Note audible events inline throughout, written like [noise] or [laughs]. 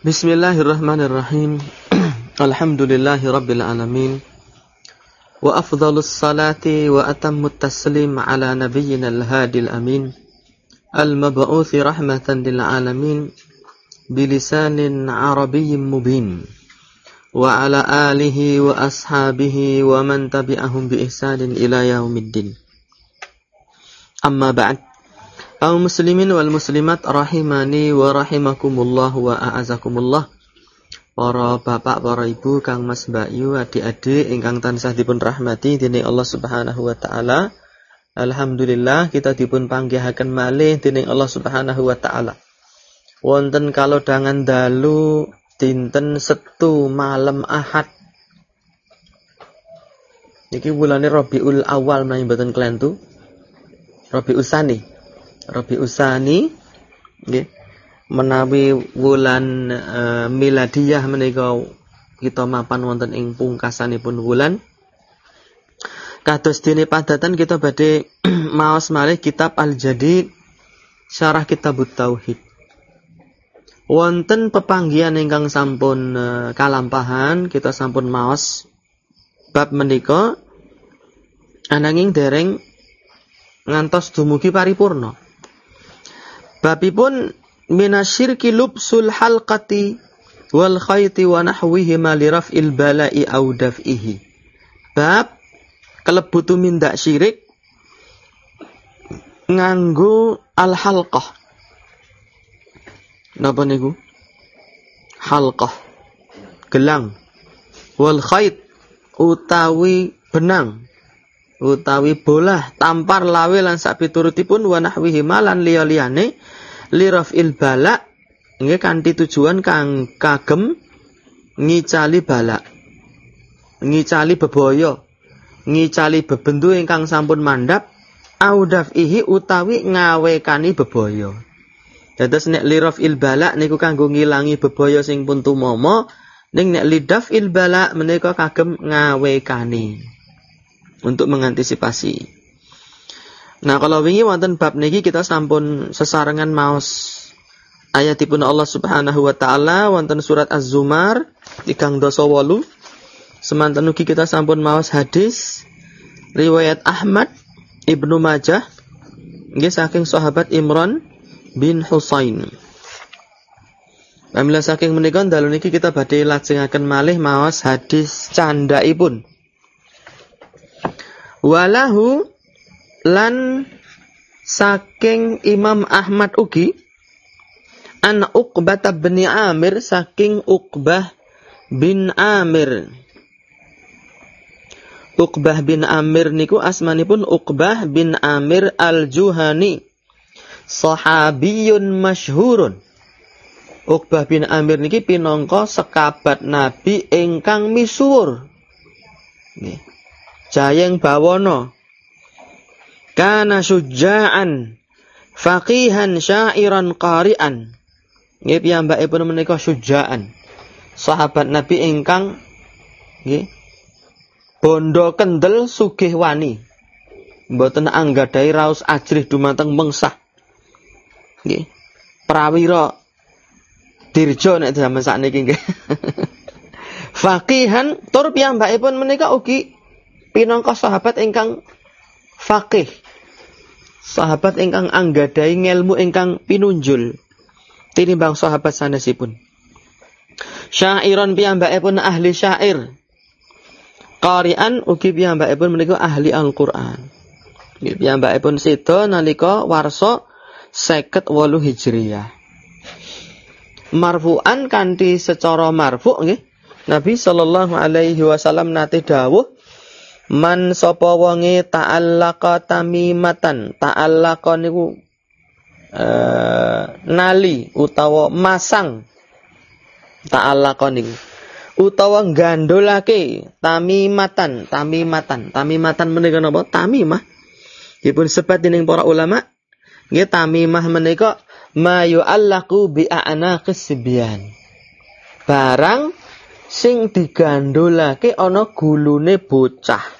Bismillahirrahmanirrahim. [clears throat] Alhamdulillahi rabbil alamin. Wa afdhalus salati wa atammut taslim ala nabiyyina al-hadil amin. Al-mab'uthi rahmatan lil alamin bilisanin arabiyyin mubin. Wa ala alihi wa ashabihi wa man tabi'ahum bi ihsanin ila yaumiddin. Kaum muslimin wal muslimat rahimani wa rahimakumullah wa a'azakumullah. Para bapak, para ibu, Kang Mas Mbak Yu, adik-adik ingkang tansah dipun rahmati dening Allah Subhanahu wa taala. Alhamdulillah kita dipun panggihaken malih dening Allah Subhanahu wa taala. Wonten kalau dangan dalu dinten Setu malam Ahad. Niki bulane Rabiul Awal menawi mboten klentu. Rabiul Sani. Rabi Usani nggih. Menawi wulan e, miladiyah menika kita mapan wonten ing pungkasanipun wulan. Kados dene padatan kita badhe [clears throat] maos malih kitab Al-Jadid syarah kitab tauhid. Wonten pepanggihan ingkang sampun e, kalampahan kita sampun maos bab menika ananging dereng ngantos dumugi paripurna Babipun minasyirki lubsul halqati wal khayti wa nahwihima li raf'il bala'i aw daf'ihi. Bab kelebutu mindak syirik nganggo al halqah. Napa niku? Halqah. Gelang. Wal khayt utawi benang utawi bolah tampar lawe lan sak piturutipun wa nahwihi malan liya liyane lirafil bala nggih kanthi tujuan kang kagem ngicali bala ngicali bebaya ngicali bebendu ingkang sampun mandap audaf ihi utawi ngawekani bebaya. Dados nek lirafil bala niku kanggo ngilangi bebaya sing pun tumama ning nek lidaf il bala menika kagem ngawekani untuk mengantisipasi. Nah, kalau wingi wonten bab niki kita sampun sesarengan maos ayatipun Allah Subhanahu wa taala wonten surat Az-Zumar ikang dosa wolu. Semanten ugi kita sampun maos hadis riwayat Ahmad Ibnu Majah nggih saking sahabat Imran bin Husain. Pamila saking menika dalu niki kita badhe lajengaken malih maos hadis candhaipun. Walahu lan saking Imam Ahmad ugi an Uqbah bin Amir saking Uqbah bin Amir. Uqbah bin Amir niku asmanipun Uqbah bin Amir Al-Juhani. Sahabiyun masyhurun. Uqbah bin Amir niki pinangka sekabat Nabi ingkang misuwur. Nih. Jayeng bawono. Kana suja'an. Faqihan syairan qari'an. Nggih piyambakipun menika suja'an. Sahabat Nabi ingkang nggih bondo kendel sugih wani. Mboten anggadhahi raos ajrih dumateng mengsah. Nggih. Prawira dirjo nek zaman sakniki nggih. [laughs] Faqihan tur piyambakipun menika ugi pinangka sahabat ingkang fakih. Sahabat ingkang anggadai ngelmu ingkang pinunjul. Tinimbang sahabat sanesipun. Syairon pun ahli syair. Qari'an ugi pun menika ahli Al-Qur'an. pun sida nalika warsa 58 Hijriyah. Marfu'an kanthi secara marfu' nggih. Nabi sallallahu alaihi wasallam nate dawuh Man sapa wonge ta'allaqa tamimatan. Ta'allaqa niku uh, nali utawa masang. Ta'allaqa niku utawa gandolake tamimatan, tamimatan. Tamimatan menika napa? Tamimah. Dipun sebat dening para ulama, nggih tamimah menika ma yu'allaqu bi a'naqis sibyan. Barang sing digandolake ana gulune bocah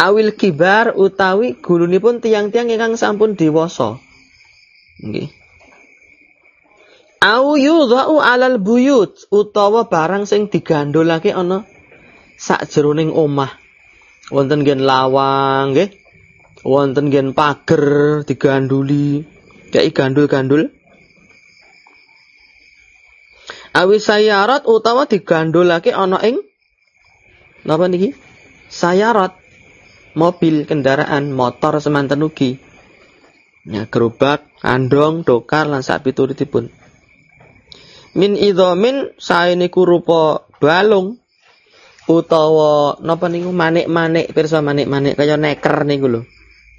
awil kibar utawi gulunipun tiang-tiang ingkang sampun dewasa. Nggih. Au yudha'u 'alal buyut utawa barang sing digandholake ana sakjeroning omah. Wonten gen lawang nggih. Wonten gen pager diganduli. Kayak gandul-gandul. Awi sayarat utawa digandolake ana ing napa niki? Sayarat mobil, kendaraan, motor semanten ugi. Ya, gerobak, kandong, dokar lan sak pituritipun. Min idhamin sae niku rupa balung utawa napa niku manik-manik pirsa manik-manik kaya neker niku lho.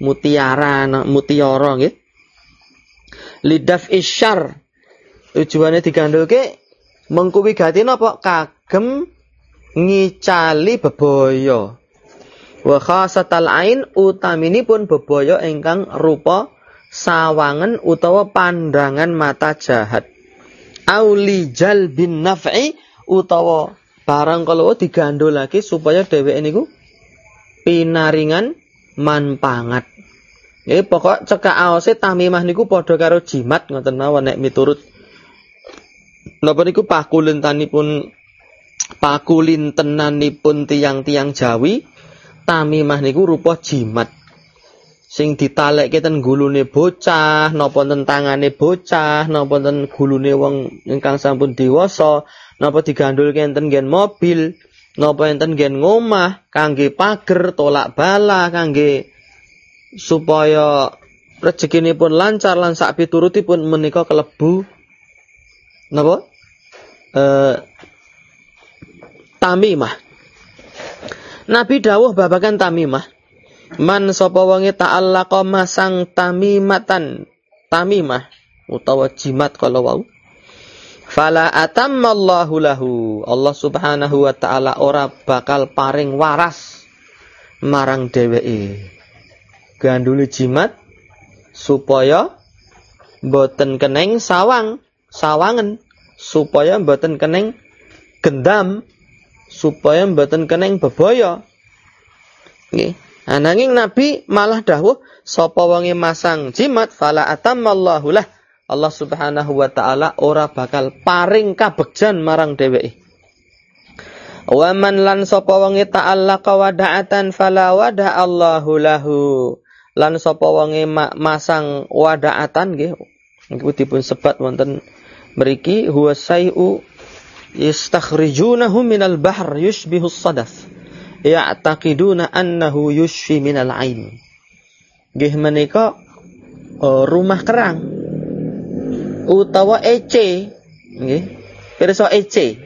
Mutiara, mutiara nggih. Lidaf isyar tujuane digandolke mengku wigati napa kagem ngicali bebaya wa khasatal ain utaminipun bebaya ingkang rupa sawangan utawa pandangan mata jahat. Auli bin naf'i utawa barang kalau digandolake supaya dheweke niku pinaringan manpangat. Ya pokok cekak aose tamimah niku padha karo jimat ngoten mawon nek miturut. Napa niku pakulintanipun pakulintenanipun tiang-tiang Jawi tamimah niku rupa jimat. Sing ditalekke ten gulune bocah, napa ten tangane bocah, napa ten gulune wong ingkang sampun dewasa, napa digandulke enten gen mobil, napa enten gen ngomah kangge pager tolak bala kangge supaya rezekinipun lancar lan sak piturutipun menika kelebu napa? Eh tamimah. Nabi dawuh babakan tamimah. Man sapa wonge ta'allaqa masang tamimatan tamimah utawa jimat kalau wau. Fala atammallahu lahu. Allah Subhanahu wa taala ora bakal paring waras marang dheweke. Ganduli jimat supaya boten keneng sawang sawangan supaya mboten keneng gendam supaya mboten keneng bebaya. Nggih. Ananging nabi malah dawuh sapa wonge masang jimat fala atammallahu lah. Allah Subhanahu wa taala ora bakal paring kabegjan marang dheweke. Wa man lan sapa wonge ta'allaqa wada'atan fala wada Allahu lahu. Lan sapa wonge masang wada'atan nggih. Niku dipun sebat wonten Meriki huwa say'u yastakhrijunahu minal bahr yushbihu sadaf. Ya'taqiduna annahu yushfi minal ain. Nggih menika rumah kerang utawa ece nggih. Pirsa ece.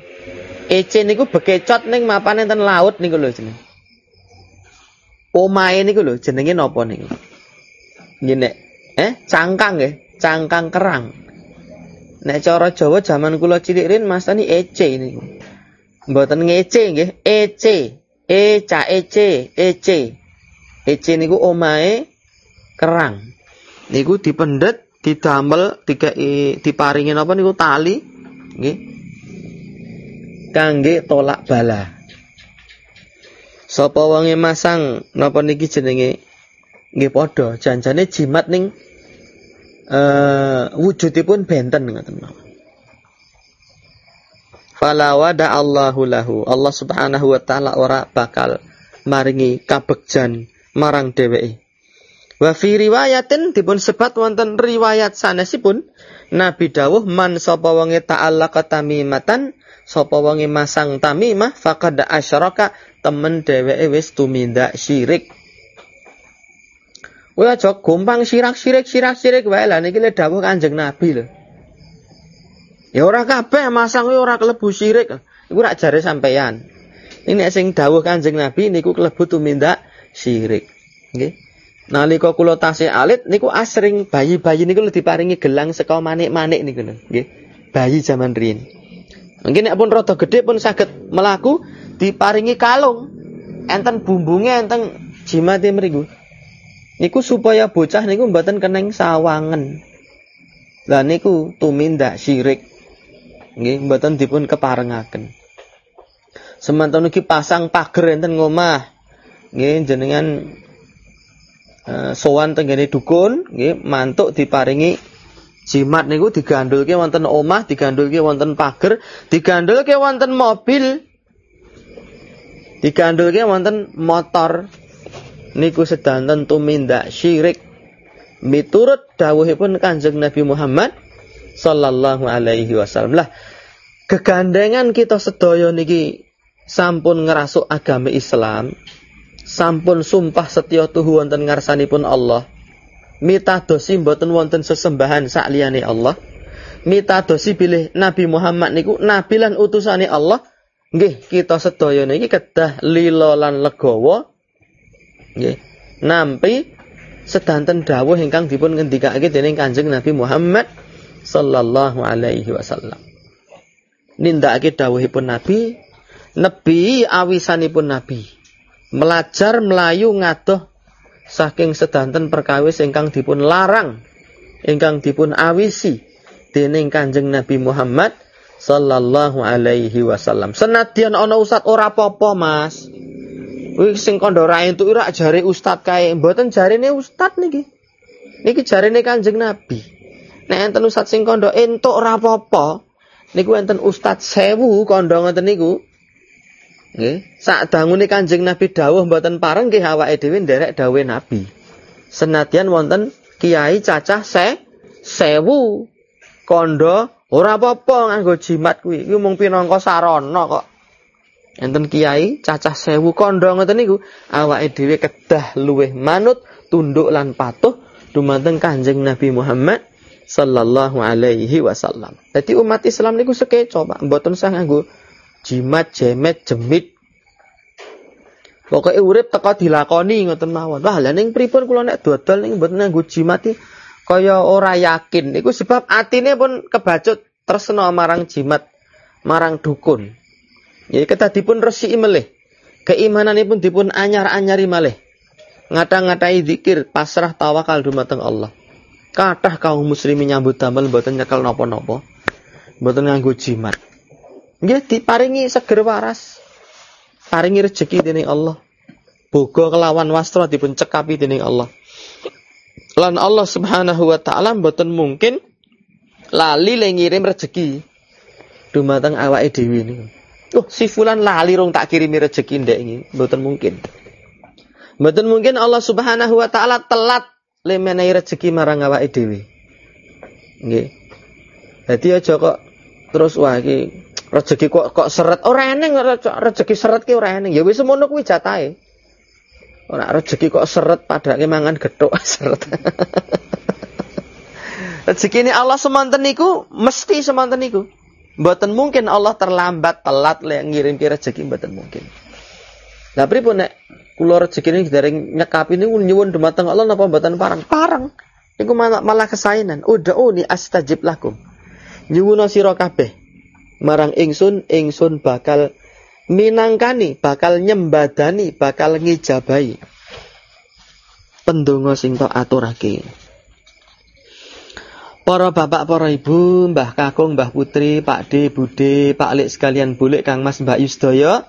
Ece niku bekecot ning mapan enten laut niku lho jeneng. Omahe niku lho jenenge napa niku? Nggih eh cangkang nggih, cangkang kerang. Nek cara Jawa zaman kula cilik rin mastani ece niku. Mboten ngece nggih, ece. E ca ece, ece. Ece niku omahe kerang. Niku dipendet, didamel, dikai diparingi napa niku tali nggih. Kangge tolak bala. Sapa wonge masang napa niki jenenge nggih padha janjane jimat ning uh, wujudipun benten ngoten mawon. Fala wada Allahu lahu. Allah Subhanahu wa taala ora bakal maringi kabegjan marang dheweke. Wa fi riwayatin dipun sebat wonten riwayat sanesipun Nabi dawuh man sapa wonge ta'allaqa tamimatan sapa wonge masang tamimah faqad asyraka temen dheweke wis tumindak syirik. Kowe aja gompang sirak-sirik sirak-sirik wae lah niki le dawuh Kanjeng Nabi lho. Ya ora kabeh masang kuwi ora kelebu sirik. Iku rak jare sampeyan. Ini sing dawuh Kanjeng Nabi niku kelebu tumindak sirik. Nggih. Nalika kula tasih alit niku asring bayi-bayi niku diparingi gelang saka manik-manik niku lho, nggih. Bayi zaman riyin. Mungkin nek pun rada gedhe pun saged melaku diparingi kalung. Enten bumbunge enten jimate mriku. Niku supaya bocah niku mboten keneng sawangan. Lah niku tumindak syirik. Nggih mboten dipun keparengaken. Semanten niki pasang pager enten ngomah. Nggih jenengan uh, sowan tenggene dukun nggih mantuk diparingi Jimat niku digandulke wonten omah, digandulke wonten pager, digandulke wonten mobil, digandulke wonten motor. Niku sedanten tumindak syirik. Miturut dawuhipun Kanjeng Nabi Muhammad sallallahu alaihi wasallam. Lah kegandengan kita sedaya niki sampun ngerasuk agama Islam, sampun sumpah setya tuhu wonten ngarsanipun Allah mitadosi mboten wonten sesembahan sakliyane Allah mitadosi bilih Nabi Muhammad niku nabi lan utusane Allah nggih kita sedaya niki kedah lila lan legawa nggih nampi sedanten dawuh ingkang dipun ngendikake dening Kanjeng Nabi Muhammad sallallahu alaihi wasallam nindakake dawuhipun Nabi nebi awisanipun Nabi melajar melayu ngadoh saking sedanten perkawis ingkang dipun larang ingkang dipun awisi dening Kanjeng Nabi Muhammad sallallahu alaihi wasallam. Senadyan ana ustad ora apa-apa, Mas. Kuwi sing kandha ra entuk ora jare ustad kae, mboten jarene ustad niki. Niki jarene Kanjeng Nabi. Nek enten ustad sing kandha entuk ora apa-apa, niku enten ustad sewu kandha ngoten niku Nggih, sak dangune Kanjeng Nabi dawuh mboten pareng nggih awake dhewe nderek dawuhe Nabi. Senadyan wonten kiai cacah se sewu kondo ora apa-apa nganggo jimat kuwi. Kuwi mung pinangka sarana kok. Enten kiai cacah sewu kondo ngoten niku awake dhewe kedah luweh manut tunduk lan patuh dumateng Kanjeng Nabi Muhammad sallallahu alaihi wasallam. Jadi umat Islam niku sekeco, Pak. Mboten sah nganggo jimat, jemet, jemit. Pokoke urip teko dilakoni ngoten mawon. Wah, lha ning pripun kula nek dodol ning mboten nganggo jimat kaya ora yakin. Iku sebab atine pun kebacut tresna marang jimat, marang dukun. Ya kita dipun resiki melih. Keimananipun dipun anyar-anyari malih. Ngata-ngatai zikir, pasrah tawakal dumateng Allah. Kathah kaum muslimin nyambut damel mboten nyekel napa-napa. Mboten nganggo jimat. Nggih diparingi seger waras. Paringi rezeki dening Allah. Boga kelawan wastra dipun cekapi dening Allah. Lan Allah Subhanahu wa taala mboten mungkin lali le ngirim rezeki dumateng awake dhewe niku. Oh, si fulan lali rong tak kirimi rezeki ndek iki, mboten mungkin. Mboten mungkin Allah Subhanahu wa taala telat le menehi rezeki marang awake dhewe. Nggih. Dadi aja kok terus wah iki Rezeki kok kok seret ora eneng rezeki seret ki ora eneng. Ya wis semono kuwi jatahe. Ora rezeki kok seret padake mangan gethuk [laughs] seret. rezeki ini Allah semanten niku mesti semanten niku. Mboten mungkin Allah terlambat telat lek ngirim ki rezeki mboten mungkin. Lah pripun nek kula rezeki ini dari nyekapi niku nyuwun dumateng Allah napa mboten parang? Parang. Niku malah, malah kesainan. Ud'uni astajib lakum. Nyuwun sira kabeh marang ingsun ingsun bakal minangkani bakal nyembadani bakal ngijabai pendonga sing tok aturake Para bapak, para ibu, mbah kakung, mbah putri, pak de, bude, pak lek sekalian bulik, kang mas, mbak yusdoyo,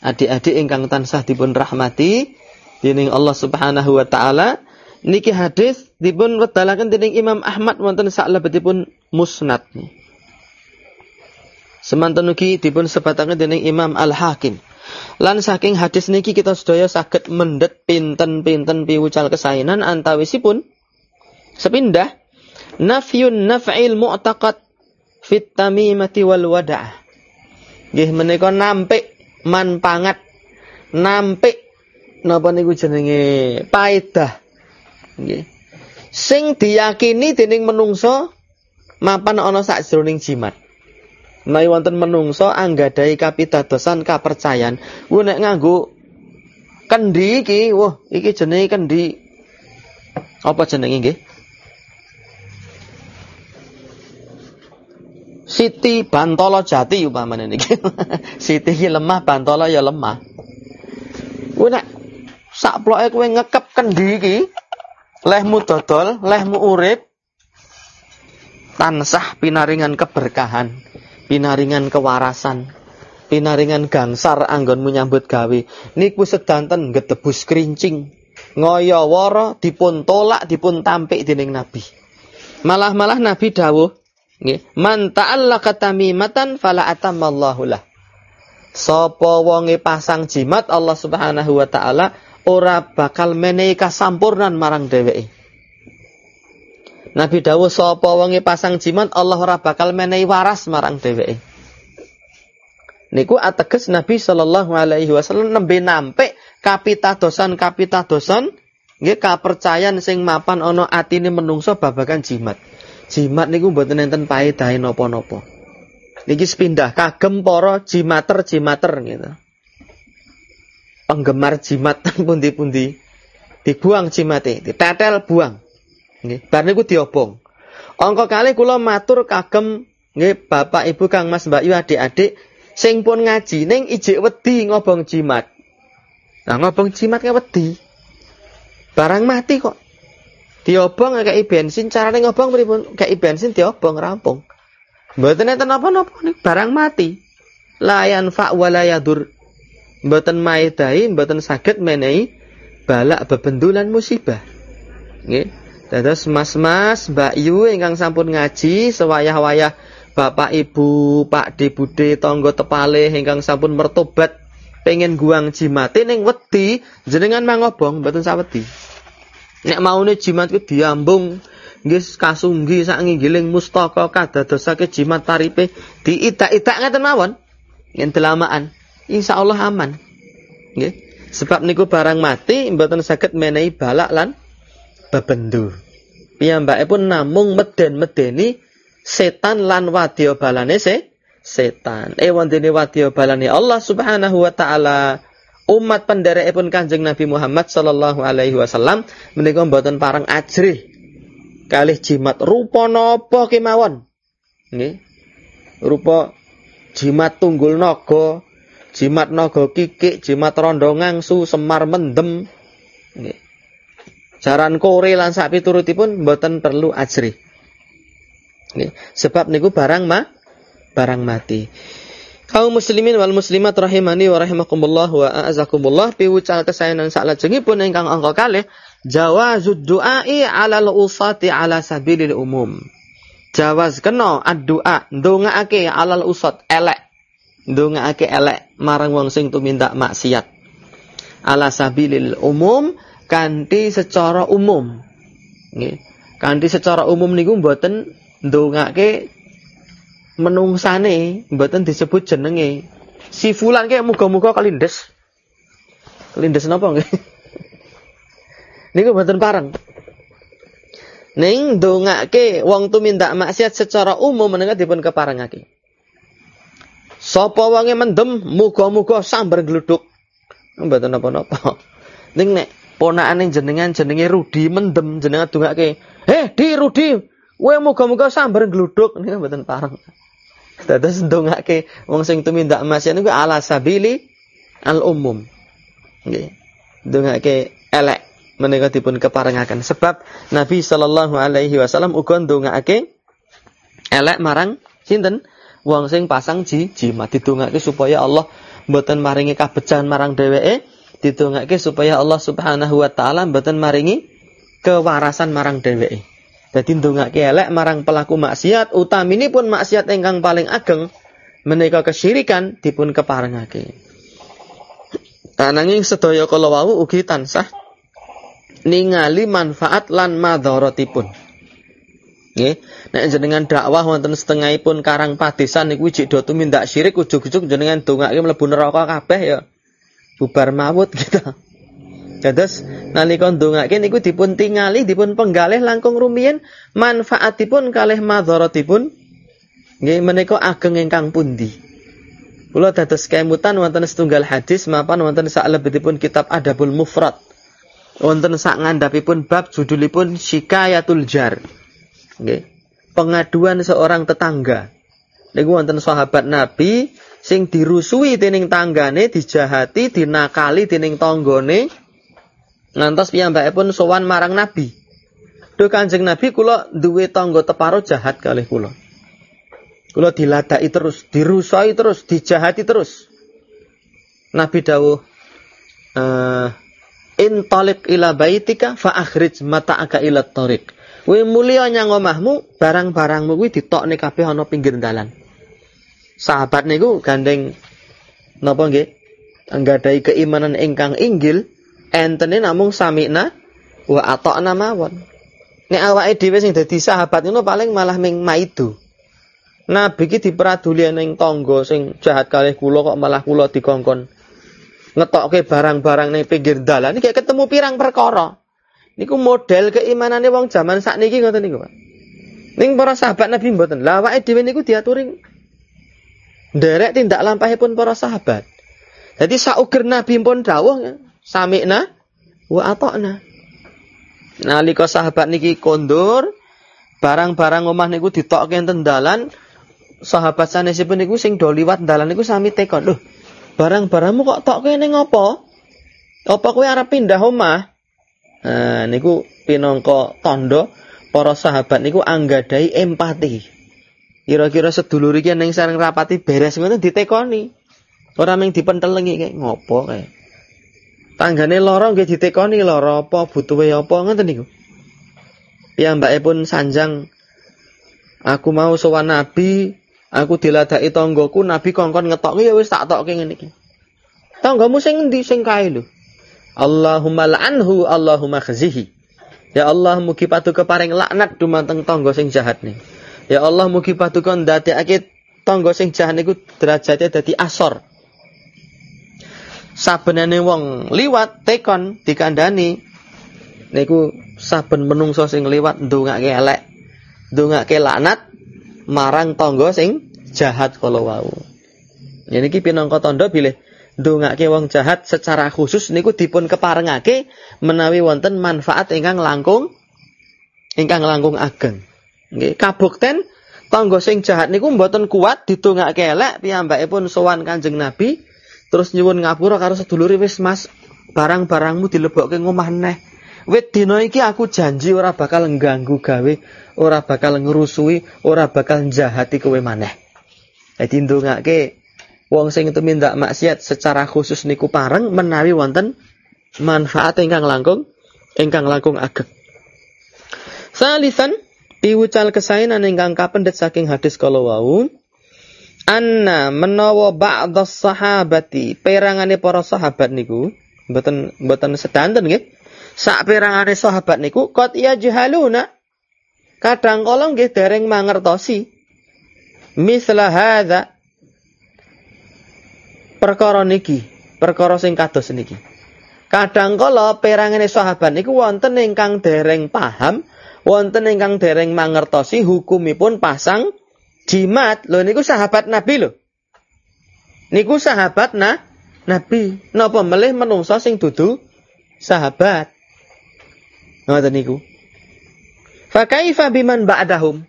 adik-adik ingkang tansah dipun rahmati, dening Allah subhanahu wa ta'ala, niki hadis dipun wedalaken dening Imam Ahmad wonten saklebetipun musnad. nih. Semanten ugi dipun sebataken dening Imam Al-Hakim. Lan saking hadis niki kita sedaya saged mendet pinten-pinten piwucal kesainan antawisipun sepindah nafyun naf'il mu'taqad fit tamimati wal wada'ah. Nggih menika nampik manpangat nampik napa niku jenenge paedah. Nggih. Sing diyakini dening menungso mapan ana sakjroning jimat. Nai wonten menungso anggadai kapitadosan kapercayan. Ku nek nganggo kendi iki, wah iki jenenge kendi. Apa jenenge nggih? Siti Bantolo Jati umpamane niki. [laughs] Siti iki lemah, Bantolo ya lemah. Ku nek sakploke kowe ngekep kendi iki, lehmu dodol, lehmu urip, tansah pinaringan keberkahan pinaringan kewarasan, pinaringan gangsar anggon menyambut gawe. Niku sedanten getebus kerincing, ngoyo woro dipun tolak dipun tampik dening Nabi. Malah-malah Nabi dawuh nggih, man ta'allaqa tamimatan fala atamallahu lah. Sapa wonge pasang jimat Allah Subhanahu wa taala ora bakal menehi kasampurnan marang dheweke. Nabi dawuh sapa wonge pasang jimat Allah ora bakal menehi waras marang dheweke. Niku ateges Nabi sallallahu alaihi wasallam nembe nampe kapitadosan kapitadosan nggih kapercayan sing mapan ana atine menungso babagan jimat. Jimat niku mboten enten paedahe napa-napa. Niki sepindah kagem para jimater-jimater gitu. Penggemar jimat [laughs] pundi-pundi dibuang jimate, ditetel buang. Nggih, bar niku diobong. Angka kali kula matur kagem nggih Bapak Ibu Kang Mas Mbak Yu adik-adik sing pun ngaji ning ijik wedi ngobong jimat. Nah ngobong jimat ke wedi. Barang mati kok. Diobong kayak bensin, carane ngobong pripun? Kayak bensin diobong rampung. Mboten enten napa-napa barang mati. Layan fa wala yadur. Mboten maedai, mboten saged menehi balak bebendulan musibah. Nggih. Dados mas-mas, Mbak Yu ingkang sampun ngaji sewayah-wayah Bapak Ibu, Pak De Bude, tonggo tepale ingkang sampun mertobat pengen guang jimate ning wedi jenengan mangobong mboten sawedi. Nek maune jimat ku diambung nggih kasunggi sak nginggiling mustaka kadadosake jimat taripe diidak-idak ngeten mawon? Yen delamaan insyaallah aman. Nggih sebab niku barang mati mboten saged menehi balak lan bebendu. Piyambake pun namung meden-medeni setan lan wadya balane se setan. Eh wondene wadya balane Allah Subhanahu wa taala umat penderekipun Kanjeng Nabi Muhammad sallallahu alaihi wasallam menika mboten parang ajrih kalih jimat rupa napa kemawon. Nggih. Rupa jimat tunggul naga, jimat naga kikik, jimat rondo ngangsu, semar mendem. Nggih. Jaran kore lan sak piturutipun mboten perlu ajri. Nggih. Sebab niku barang ma barang mati. Kaum muslimin wal muslimat rahimani wa rahimakumullah wa a'azakumullah piwucal kesayangan saklajengipun ingkang angka kalih jawazud du'ai 'alal usati 'ala sabilil umum. Jawaz kena ad-du'a ndongaake 'alal usat elek. Ndongaake elek marang wong sing tumindak maksiat. 'Ala sabilil umum kanthi secara umum. Kanthi secara umum niku mboten ndongake menungsane mboten disebut jenenge. Si fulan kayak muga-muga kalindes. Kalindes napa nggih? [laughs] niku mboten pareng. Ning ndongake wong tumindak maksiat secara umum menika dipun keparengake. Sapa wonge mendem muga-muga sambar gluduk. Mboten napa-napa. [laughs] Ning nek ponakane jenengan jenenge Rudi mendem jenengan dongake, "Eh, Di Rudi, kowe muga-muga sambar gluduk." Niku mboten pareng. Dados ndongake wong sing tumindak maksiat niku ala sabili al umum. Nggih. Ndongake elek menika dipun keparengaken. Sebab Nabi sallallahu alaihi wasallam uga ndongaake elek marang sinten? Wong sing pasang ji jimat didongake supaya Allah mboten maringi kabejahan marang dheweke. Didongake supaya Allah Subhanahu wa taala mboten maringi kewarasan marang dheweke dadi ndongake elek marang pelaku maksiat utaminipun maksiat ingkang paling ageng menika kesyirikan dipun keparengake Ananging sedaya kala wau ugi tansah ningali manfaat lan madharatipun. Nggih, nek jenengan dakwah wonten setengahipun karang padesan niku jek do tumindak syirik ujug-ujug jenengan dongake mlebu neraka kabeh ya. Bubar mawut kita. Dados nalika ndongake niku dipun tingali dipun penggalih langkung rumiyin manfaatipun kalih madharatipun nggih menika ageng ingkang pundi. Kula dados kemutan wonten setunggal hadis mapan wonten saklebetipun kitab Adabul Mufrad wonten sak ngandhapipun bab judulipun Syikayatul Jar. Nggih. Pengaduan seorang tetangga. Niku wonten sahabat Nabi sing dirusui dening tanggane, dijahati, dinakali dening tanggane. Ngantos piyambakipun sowan marang Nabi. Duh Kanjeng Nabi kula duwe tangga teparo jahat kalih kula. Kula diladaki terus, dirusoi terus, dijahati terus. Nabi dawuh, eh In talik ila baitika fa akhrij mata'aka ila tariq Kowe mulya nyang omahmu, barang-barangmu kuwi ditokne kabeh ana pinggir dalan. Sahabat niku gandeng napa nggih? Anggadai keimanan ingkang inggil, entene namung samikna wa atokna mawon. Nek awake dhewe sing dadi sahabat ngono paling malah ming maidu. Nabi ki diperaduli ning tangga sing jahat kalih kula kok malah kula dikongkon ngetokke barang-barang ning pinggir dalan iki ketemu pirang perkara. Niku model keimanane wong zaman sakniki ngoten niku, Pak. Ning para sahabat Nabi mboten. Lah awake dhewe niku diaturi nderek tindak lampahipun para sahabat. Jadi sauger Nabi pun dawuh samikna wa atokna. Nalika sahabat niki kondur, barang-barang omah niku ditokke enten dalan, sahabat sanesipun niku sing do liwat dalan niku sami tekon. Loh, barang-barangmu kok tokke ning apa? Apa kowe arep pindah omah? Nah, niku pinangka tanda para sahabat niku anggadai empati. Kira-kira sedulur iki ning sareng rapati beres ngono ditekoni. Ora mung dipentelengi kayak ngopo kayak. Tanggane lara nggih ditekoni lara apa butuhe apa ngoten niku. pun sanjang aku mau sowan nabi, aku diladaki tanggoku, nabi kongkon ngetokke ya wis tak tokke ngene iki. Tanggamu sing endi sing kae lho. Allahumma la'anhu Allahumma khazihi. Ya Allah mugi paduka paring laknat dumateng tangga sing jahat nih. Ya Allah mugi paduka ndadekake tangga sing jahat niku derajate dadi asor. Sabenane wong liwat tekon dikandani niku saben menungso sing liwat ndongake elek, ndongake laknat marang tangga sing jahat kala wau. Niki pinangka tandha bilih ndongake wong jahat secara khusus niku dipun keparengake menawi wonten manfaat ingkang langkung ingkang langkung ageng. Nggih, kabukten tangga sing jahat niku mboten kuat didongake elek piyambakipun sowan Kanjeng Nabi terus nyuwun ngapura karo sedulure wis Mas barang-barangmu dilebokke ngomah neh. Wit dina iki aku janji ora bakal ngganggu gawe, ora bakal ngerusui, ora bakal njahati kowe maneh. Dadi ndongake wong sing tumindak maksiat secara khusus niku pareng menawi wonten manfaat ingkang langkung ingkang langkung ageng. Salisan piwucal kesainan ingkang kapendet saking hadis kala wau anna menawa ba'dhas sahabati. Perangane para sahabat niku mboten mboten sedanten nggih. Sak perangane sahabat niku qad yajhaluna. Kadang kala nggih dereng mangertosi. Misla hadza perkara niki, perkara sing kados niki. Kadang kala perangane sahabat niku wonten ingkang dereng paham, wonten ingkang dereng mangertosi hukumipun pasang jimat. Lho niku sahabat Nabi lho. Niku sahabat nah Nabi. Napa melih menungso sing dudu sahabat. Ngoten niku. Fa kaifa biman ba'dahum?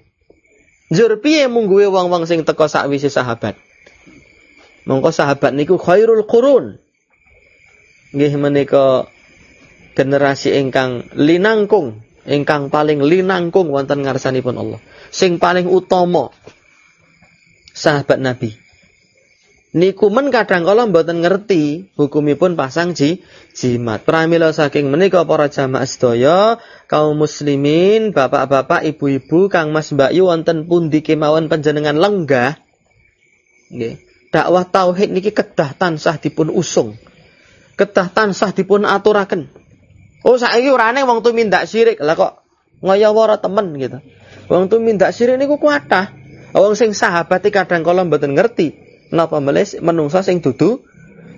Jur piye mungguwe wong-wong sing teka sakwise sahabat? Mongko sahabat niku khairul qurun. Nggih menika generasi ingkang linangkung, ingkang paling linangkung wonten ngarsanipun Allah. Sing paling utama sahabat Nabi. Niku men kadang kala mboten ngerti hukumipun pasang ji, jimat. Pramila saking menika para jamaah sedaya, kaum muslimin, bapak-bapak, ibu-ibu, kang Mas Mbak Yu wonten pundi kemawon panjenengan lenggah. Nggih dakwah tauhid niki kedah tansah dipun usung. Kedah tansah dipun aturaken. Oh saiki urane wong tumindak syirik. Lah kok ngoyo wara temen gitu. Wong tumindak syirik niku kuatah. Wong sing sahabat kadang kala mboten ngerti napa meles menungsa sing dudu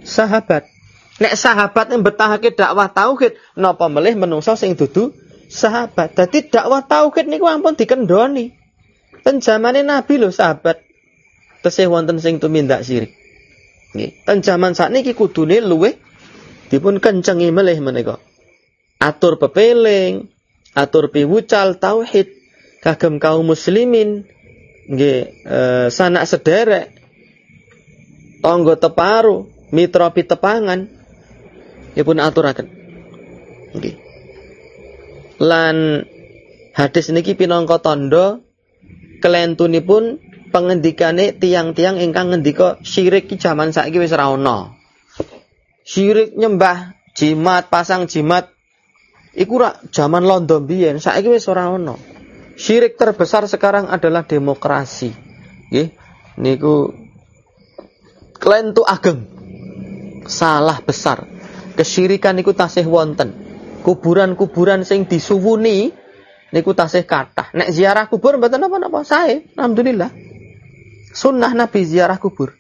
sahabat. Nek sahabat yang betahake dakwah tauhid, napa melih menungsa sing dudu sahabat. Dadi dakwah tauhid niku ampun dikendoni. Ten zamane Nabi lho sahabat tesih wonten sing tumindak syirik. Nggih, ten jaman sakniki kudune luweh dipun kencengi melih menika. Atur pepeling, atur piwucal tauhid kagem kaum muslimin nggih e, sanak sederek tangga teparu mitra pitepangan dipun aturaken. Nggih. Lan hadis niki pinangka tandha kelentunipun pengendikane tiang-tiang ingkang ngendika syirik ki jaman saiki wis ana. Syirik nyembah jimat, pasang jimat Iku rak zaman London biyen, saiki wis. Syirik terbesar sekarang adalah demokrasi. Nggih. Niku klentu ageng. Salah besar. Kesyirikan niku tasih wonten. Kuburan-kuburan sing disuwuni niku tasih kathah. Nek ziarah kubur mboten napa-napa, sae. Alhamdulillah. Sunnah Nabi ziarah kubur.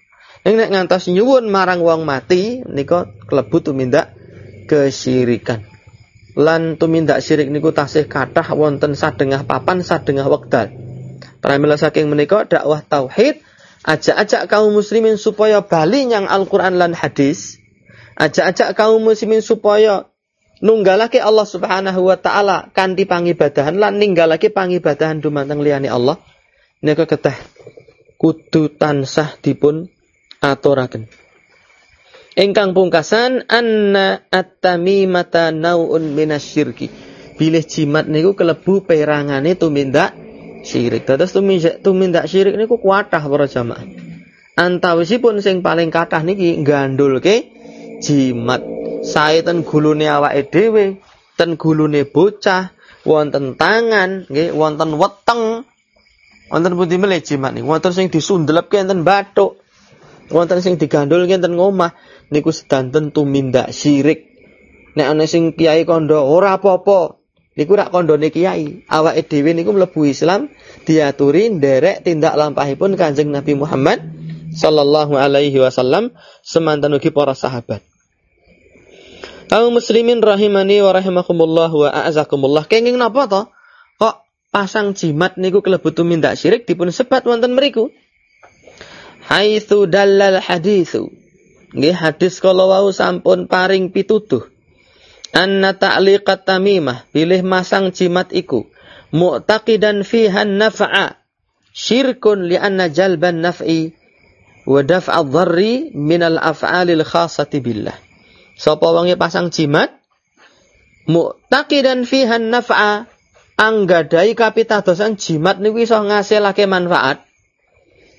Ing nek ngantos nyuwun marang wong mati nika klebu tumindak kesyirikan lan tumindak syirik niku tasih kathah wonten sadengah papan sadengah wekdal. Pramila saking menika dakwah tauhid ajak-ajak kaum muslimin supaya bali nyang Al-Qur'an lan hadis. Ajak-ajak kaum muslimin supaya nunggalake Allah Subhanahu wa taala kanthi pangibadahan lan ninggalake pangibadahan dumateng liyane Allah. Nika ketah kudu tansah dipun aturaken. Engkang pungkasan anna at-tamimata nauun minasyirki. Bilih jimat niku kelebu perangane tumindak syirik. Terus tumindak tumindak syirik niku kuatah para jamaah. Antawisipun sing paling kathah niki gandulke jimat. Sae ten gulune awake dhewe, ten gulune bocah, wonten tangan, nggih, wonten weteng. Wonten pundi melih jimat niku? Wonten sing disundelepke enten bathuk. Wonten sing digandulke enten ngomah niku sedanten tumindak syirik. Nek ana sing kiai kondo ora apa-apa. Niku rak kondone kiai. Awake dhewe niku mlebu Islam diaturi nderek tindak lampahipun Kanjeng Nabi Muhammad sallallahu alaihi wasallam semantan ugi para sahabat. Kaum muslimin rahimani wa rahimakumullah wa a'azakumullah. Kenging napa to? Kok pasang jimat niku kelebu tumindak syirik dipun sebat wonten mriku? Haitsu dallal haditsu Nggih hadis kala wau sampun paring pituduh. Anna ta'liqat tamimah pilih masang jimat iku mu'taqidan fiha naf'a syirkun li anna jalban naf'i wa daf'a dharri minal af'alil khasati billah. Sapa wonge pasang jimat mu'taqidan fiha naf'a anggadai kapitadosan jimat niku iso ngasilake manfaat.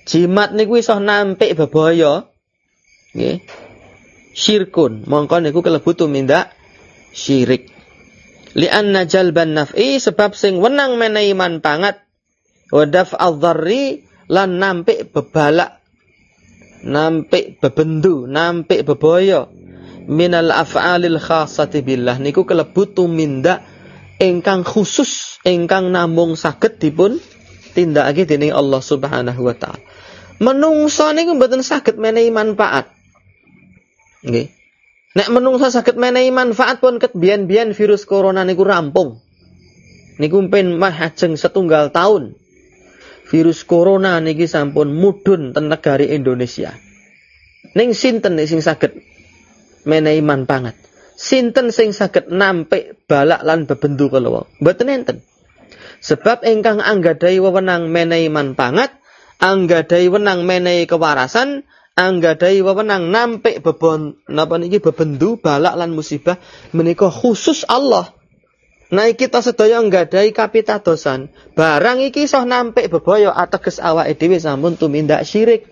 Jimat niku iso nampik bebaya nggih. Syirkun. Mongko niku kelebu tumindak syirik. Li'anna jalban naf'i sebab sing wenang menehi manpangat wa daf'adh-dharri lan nampik bebalak nampik bebendu nampik beboyo minal af'alil khassati billah. Niku kelebu tumindak ingkang khusus ingkang namung saged dipun tindakake dening Allah Subhanahu wa taala. Menungso niku mboten saged menehi manfaat Nggih. Nek menungsa sakit menehi manfaat pun ket biyen-biyen virus corona niku rampung. Niku pen mahajeng setunggal tahun. Virus corona niki sampun mudun ten negari Indonesia. Ning sinten sing saged menehi manfaat? Sinten sing saged nampik balak lan bebendu kala Mboten enten. Sebab ingkang anggadai wewenang menehi manfaat, anggadai wenang menehi kewarasan, anggadai wewenang nampik bebon napa niki bebendu balak lan musibah menika khusus Allah. Nah kita sedaya nggadai kapitadosan. Barang iki iso nampik bebaya ateges awake dhewe sampun tumindak syirik.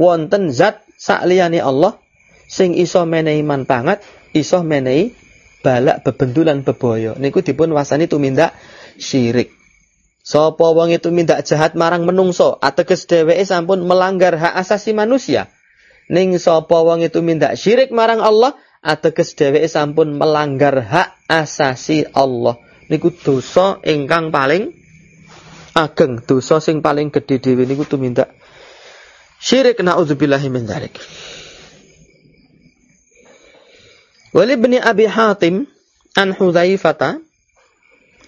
Wonten zat sakliyane Allah sing iso menehi manfaat, iso menehi balak bebendu lan bebaya. Niku dipun wasani tumindak syirik. Sapa wong itu minta jahat marang menungso, ateges dheweke sampun melanggar hak asasi manusia. Ning sapa wong itu minta syirik marang Allah, ateges dheweke sampun melanggar hak asasi Allah. Niku dosa ingkang paling ageng, dosa sing paling gedhe dhewe niku tumindak syirik naudzubillahi min dzalik. Wali bin Abi Hatim an Hudzaifah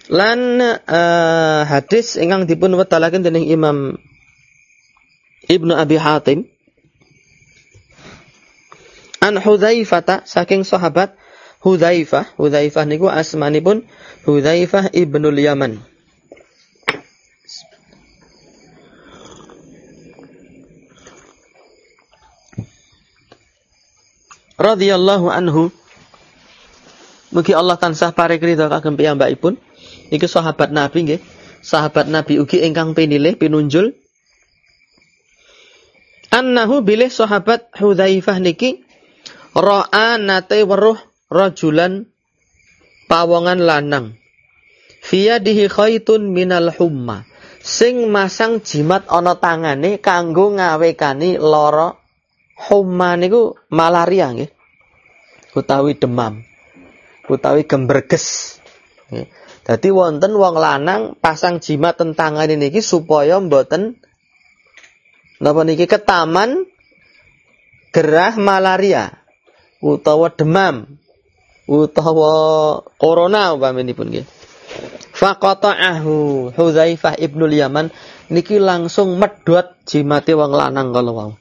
Lan uh, hadis ingkang dipun wetalaken dening Imam Ibnu Abi Hatim. An Hudzaifah saking sahabat Hudzaifah, Hudzaifah niku asmanipun Hudzaifah ibnul Yaman. radhiyallahu anhu. Mugi Allah tansah paring ridha kagem piyambakipun Iki sahabat Nabi nggih. Sahabat Nabi ugi ingkang pinilih pinunjul. Annahu bilih sahabat Hudzaifah niki ra'a nate weruh rajulan pawongan lanang. Dihi khaitun minal humma. Sing masang jimat ana tangane kanggo ngawekani lara humma niku malaria nggih. Utawi demam. Utawi gemberges. Nggih dadi wonten wong lanang pasang jimat tentangane niki supaya mboten napa niki ketaman gerah malaria utawa demam utawa corona umpaminipun nggih Faqata'ahu Hudzaifah ibnul Yaman niki langsung medhot jimate wong lanang kala wau.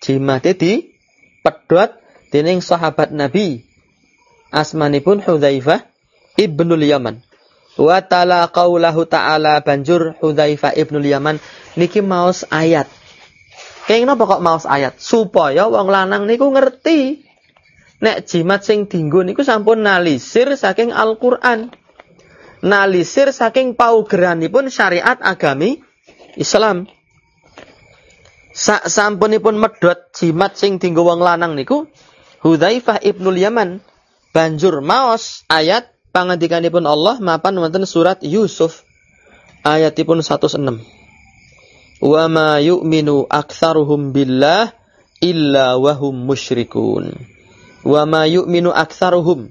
Jimate di pedhot dening sahabat Nabi. Asmanipun Hudzaifah ibnul Yaman. Wa tala qaulahu ta'ala banjur Hudzaifah ibnul Yaman niki maos ayat. Kenging napa kok maos ayat? Supaya wong lanang niku ngerti nek jimat sing dinggo niku sampun nalisir saking Al-Qur'an nalisir saking paugeranipun syariat agami Islam. Sak sampunipun medhot jimat sing dinggo wong lanang niku Hudzaifah ibnul Yaman banjur maos ayat pangandikanipun Allah mapan wonten surat Yusuf ayatipun 106. Wa ma yu'minu aktsaruhum billah illa wahum musyrikun. Wa ma yu'minu aktsaruhum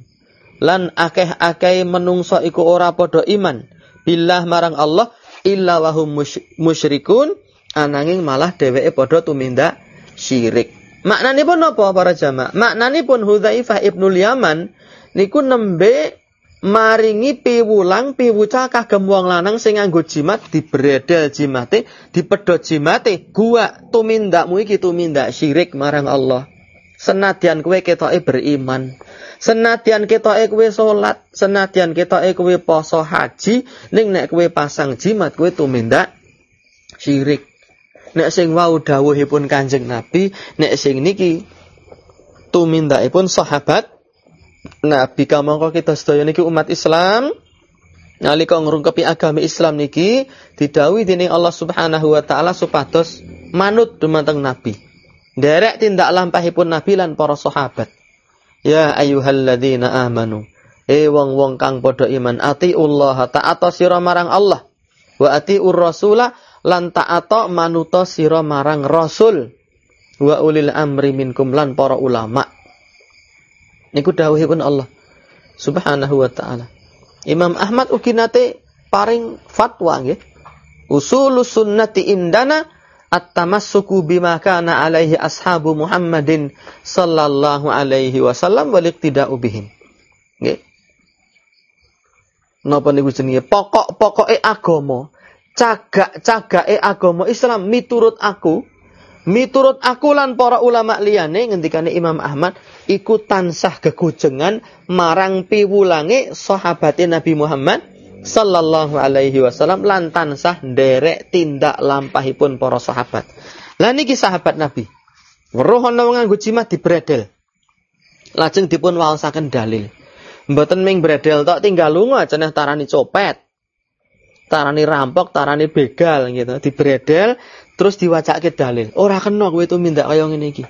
lan akeh-akeh menungso iku ora padha iman billah marang Allah illa wahum musyrikun ananging malah dheweke padha tumindak syirik. Maknane pun apa para jamaah? Maknane pun Hudzaifah ibnul Yaman niku nembe maringi piwulang piwuca kagem wong lanang sing nganggo jimat dibredel jimate dipedhot jimate gua tumindakmu iki tumindak syirik marang Allah. Senadyan kowe ketoke beriman, senadyan ketoke kowe salat, senadyan ketoke kowe poso haji, ning nek kowe pasang jimat kowe tumindak syirik. Nek sing wau dawuhipun Kanjeng Nabi, nek sing niki tumindakipun sahabat Nabi kamangka kita sedaya niki umat Islam nalika ngrungkepi agama Islam niki didhawuhi dening Allah Subhanahu wa taala supados manut dumateng Nabi. Derek tindak lampahipun Nabi lan para sahabat. Ya ayyuhalladzina amanu. E wong-wong kang padha iman ati Allah ta'ata sira marang Allah. Wa ati rasula lan ta'ata manuta sira marang rasul. Wa ulil amri minkum lan para ulama. Niku dawuhipun Allah Subhanahu wa taala. Imam Ahmad ugi nate paring fatwa nggih. Usulus sunnati indana at-tamassuku bima kana alaihi ashabu Muhammadin sallallahu alaihi wasallam wal iqtida'u bihim. Nggih. Napa niku jenenge pokok-pokoke agama, cagak-cagake agama Islam miturut aku, miturut aku lan para ulama liyane ngendikane Imam Ahmad iku tansah gegujengan marang piwulange sahabate Nabi Muhammad sallallahu alaihi wasallam lan tansah nderek tindak lampahipun para sahabat. Lah niki sahabat Nabi. Weruh ana wong nganggo jimat dibredel. Lajeng dipun waosaken dalil. Mboten ming bredel tok tinggal lunga cenah tarani copet. Tarani rampok, tarani begal gitu. Dibredel terus diwacake dalil. Ora kena kowe minta kaya ngene iki.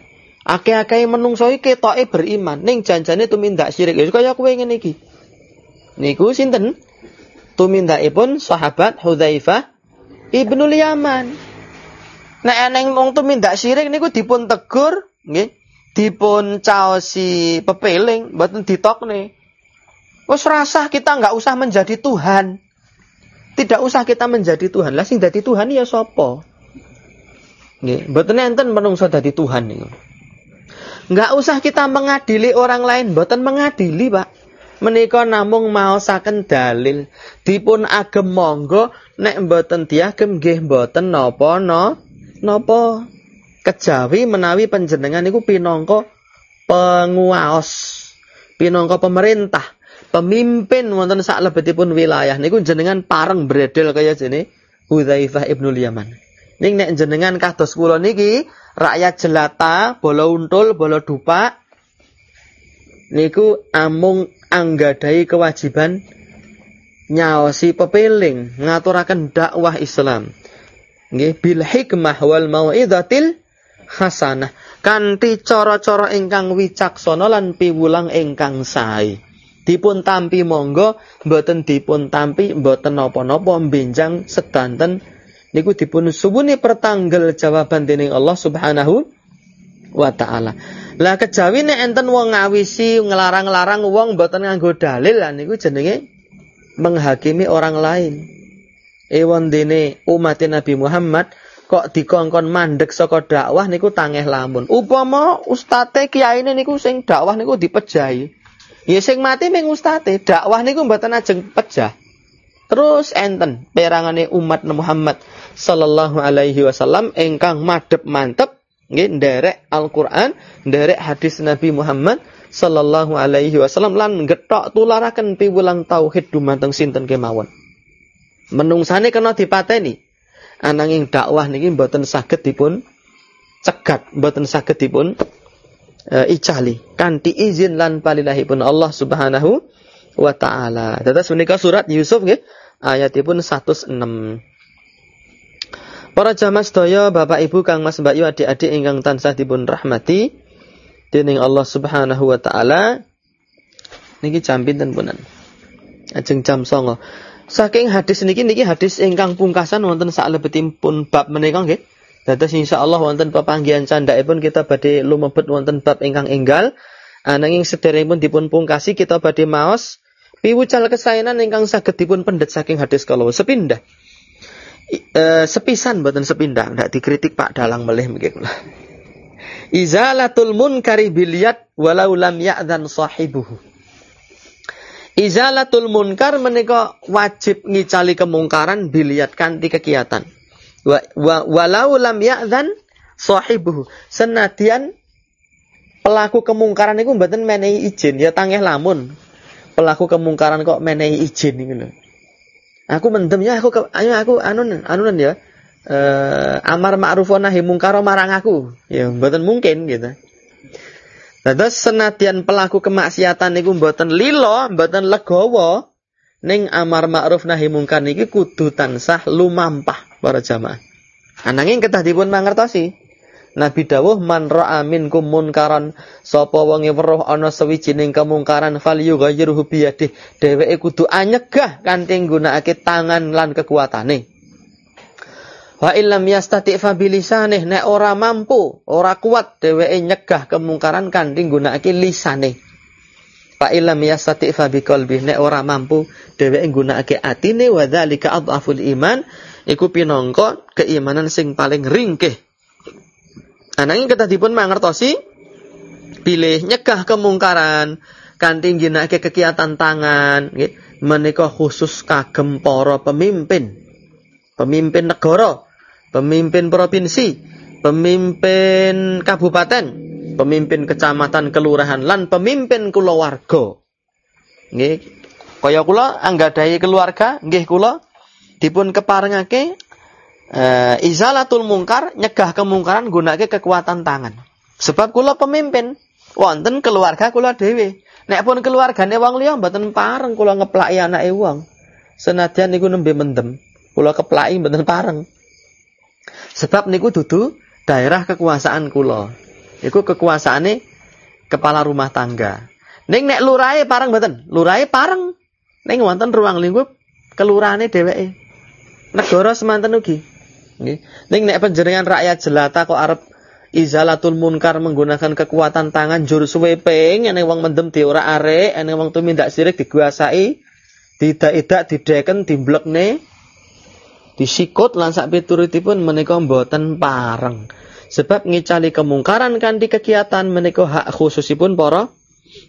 Akeh-akeh menungso iki ketoke beriman, ning janjane tumindak syirik. Ya kaya kowe ngene iki. Niku sinten? tumindakipun sahabat Hudzaifah Ibnu Yaman. Nek eneng wong tumindak syirik niku dipun tegur, nggih, dipun caosi pepeling, mboten ditokne. Wes rasah kita nggak usah menjadi Tuhan. Tidak usah kita menjadi Tuhan. Lah sing dadi Tuhan ya sapa? Nggih, mboten enten menungso dadi Tuhan niku. Nggak usah kita mengadili orang lain, mboten mengadili, Pak. Menika namung maosaken dalil. Dipun agem monggo nek mboten diagem nggih mboten napa no napa kejawi menawi panjenengan niku pinangka penguaos pinangka pemerintah pemimpin wonten sak lebetipun wilayah niku jenengan pareng bredel kaya jene Hudzaifah ibnul Yaman ning nek jenengan kados kula niki rakyat jelata bola untul bola dupak niku amung anggadai kewajiban nyaosi pepeling ngaturaken dakwah Islam. Nggih bil hikmah wal mau'izatil hasanah kanthi cara-cara ingkang wicaksana lan piwulang ingkang sae. Dipun tampi monggo, mboten dipun tampi mboten napa-napa benjang sedanten niku dipun suwuni pertanggal jawaban dening Allah Subhanahu wa taala. Lah kejawi nek enten wong ngawisi ngelarang-larang wong mboten nganggo dalil lah niku jenenge menghakimi orang lain. Ewon dene umat Nabi Muhammad kok dikongkon mandek saka dakwah niku tangeh lamun. Upama ustate kiyaine niku sing dakwah niku dipejahi. Ya sing mati ming ustate, dakwah niku mboten ajeng pecah. Terus enten perangane umat Muhammad sallallahu alaihi wasallam ingkang madhep mantep nggih nderek Al-Qur'an, nderek hadis Nabi Muhammad sallallahu alaihi wasallam lan getok tularaken piwulang tauhid dumateng sinten kemawon. Menungsane kena dipateni. Ananging dakwah niki mboten saged dipun cegat, mboten saged dipun uh, icali kanthi izin lan palilahipun Allah Subhanahu wa taala. Dados menika surat Yusuf nggih ayatipun 106. Para jamaah sedaya, Bapak Ibu, Kang Mas Mbak Yu, adik-adik ingkang tansah dipun rahmati dening Allah Subhanahu wa taala. Niki jam pinten punan? Ajeng jam songo. Saking hadis niki niki hadis ingkang pungkasan wonten salebetipun bab menika nggih. Dados insyaallah wonten pepanggihan candhaipun kita badhe lumebet wonten bab ingkang enggal. Ananging sederengipun dipun pungkasi kita badhe maos piwucal kesaenan ingkang saged dipun pendet saking hadis kalau sepindah. E, sepisan boten sepindah, ndak dikritik Pak Dalang melih mungkin lah. [laughs] Izalatul munkari biliyat walau lam ya'dhan sahibuhu. Izalatul munkar menika wajib ngicali kemungkaran biliat kanthi kegiatan. Wa, wa, walau lam ya'zan sahibuhu. Senadyan pelaku kemungkaran itu mboten menehi izin, ya tangeh lamun. Pelaku kemungkaran kok menehi izin niku. Aku mendem ya aku ke, ayo aku anun anunan ya. Eh amar ma'ruf wa nahi mungkar marang aku. Ya mboten mungkin gitu. Terus senadyan pelaku kemaksiatan niku mboten lilo, mboten legowo, ning amar ma'ruf nahi mungkar niki kudu tansah lumampah para jamaah. Ananging kedah dipun mangertosi. Nabi dawuh man ra'a minkum munkaran sapa wonge weruh ana sawijining kemungkaran falyughayyirhu biyadih dheweke kudu anyegah kanthi nggunakake tangan lan kekuatane. Wa illam yastati fa bilisanih nek ora mampu, ora kuat dheweke nyegah kemungkaran kanthi nggunakake lisane. Fa illam yastati fa biqalbi nek ora mampu dheweke nggunakake atine wa dzalika adhaful iman iku pinangka keimanan sing paling ringkih. Ananging kita dipun mangertosi pilih nyegah kemungkaran kanthi ginake kegiatan tangan nggih menika khusus kagem para pemimpin. Pemimpin negara, pemimpin provinsi, pemimpin kabupaten, pemimpin kecamatan, kelurahan lan pemimpin kulawarga. Nggih, kaya kula anggadhahi keluarga, nggih kula dipun keparengake uh, izalatul mungkar nyegah kemungkaran gunake kekuatan tangan. Sebab kula pemimpin, wonten keluarga kula dhewe. Nek pun keluargane wong liya mboten pareng kula ngeplaki anake wong. Senadyan niku nembe mendem, kula keplaki mboten pareng. Sebab niku dudu daerah kekuasaan kula. Iku kekuasaane kepala rumah tangga. Ning nek lurahe pareng mboten? Lurahe pareng. Ning wonten ruang lingkup kelurahane dheweke negara semanten ugi. Nggih. Ning nek panjenengan rakyat jelata kok arep izalatul munkar menggunakan kekuatan tangan jur sweping ene wong mendem di ora arek, ene wong tumindak sirik diguasai, tidak-tidak dideken dimblekne, disikut lan sak piturutipun menika mboten pareng. Sebab ngicali kemungkaran kanthi kegiatan menika hak khususipun para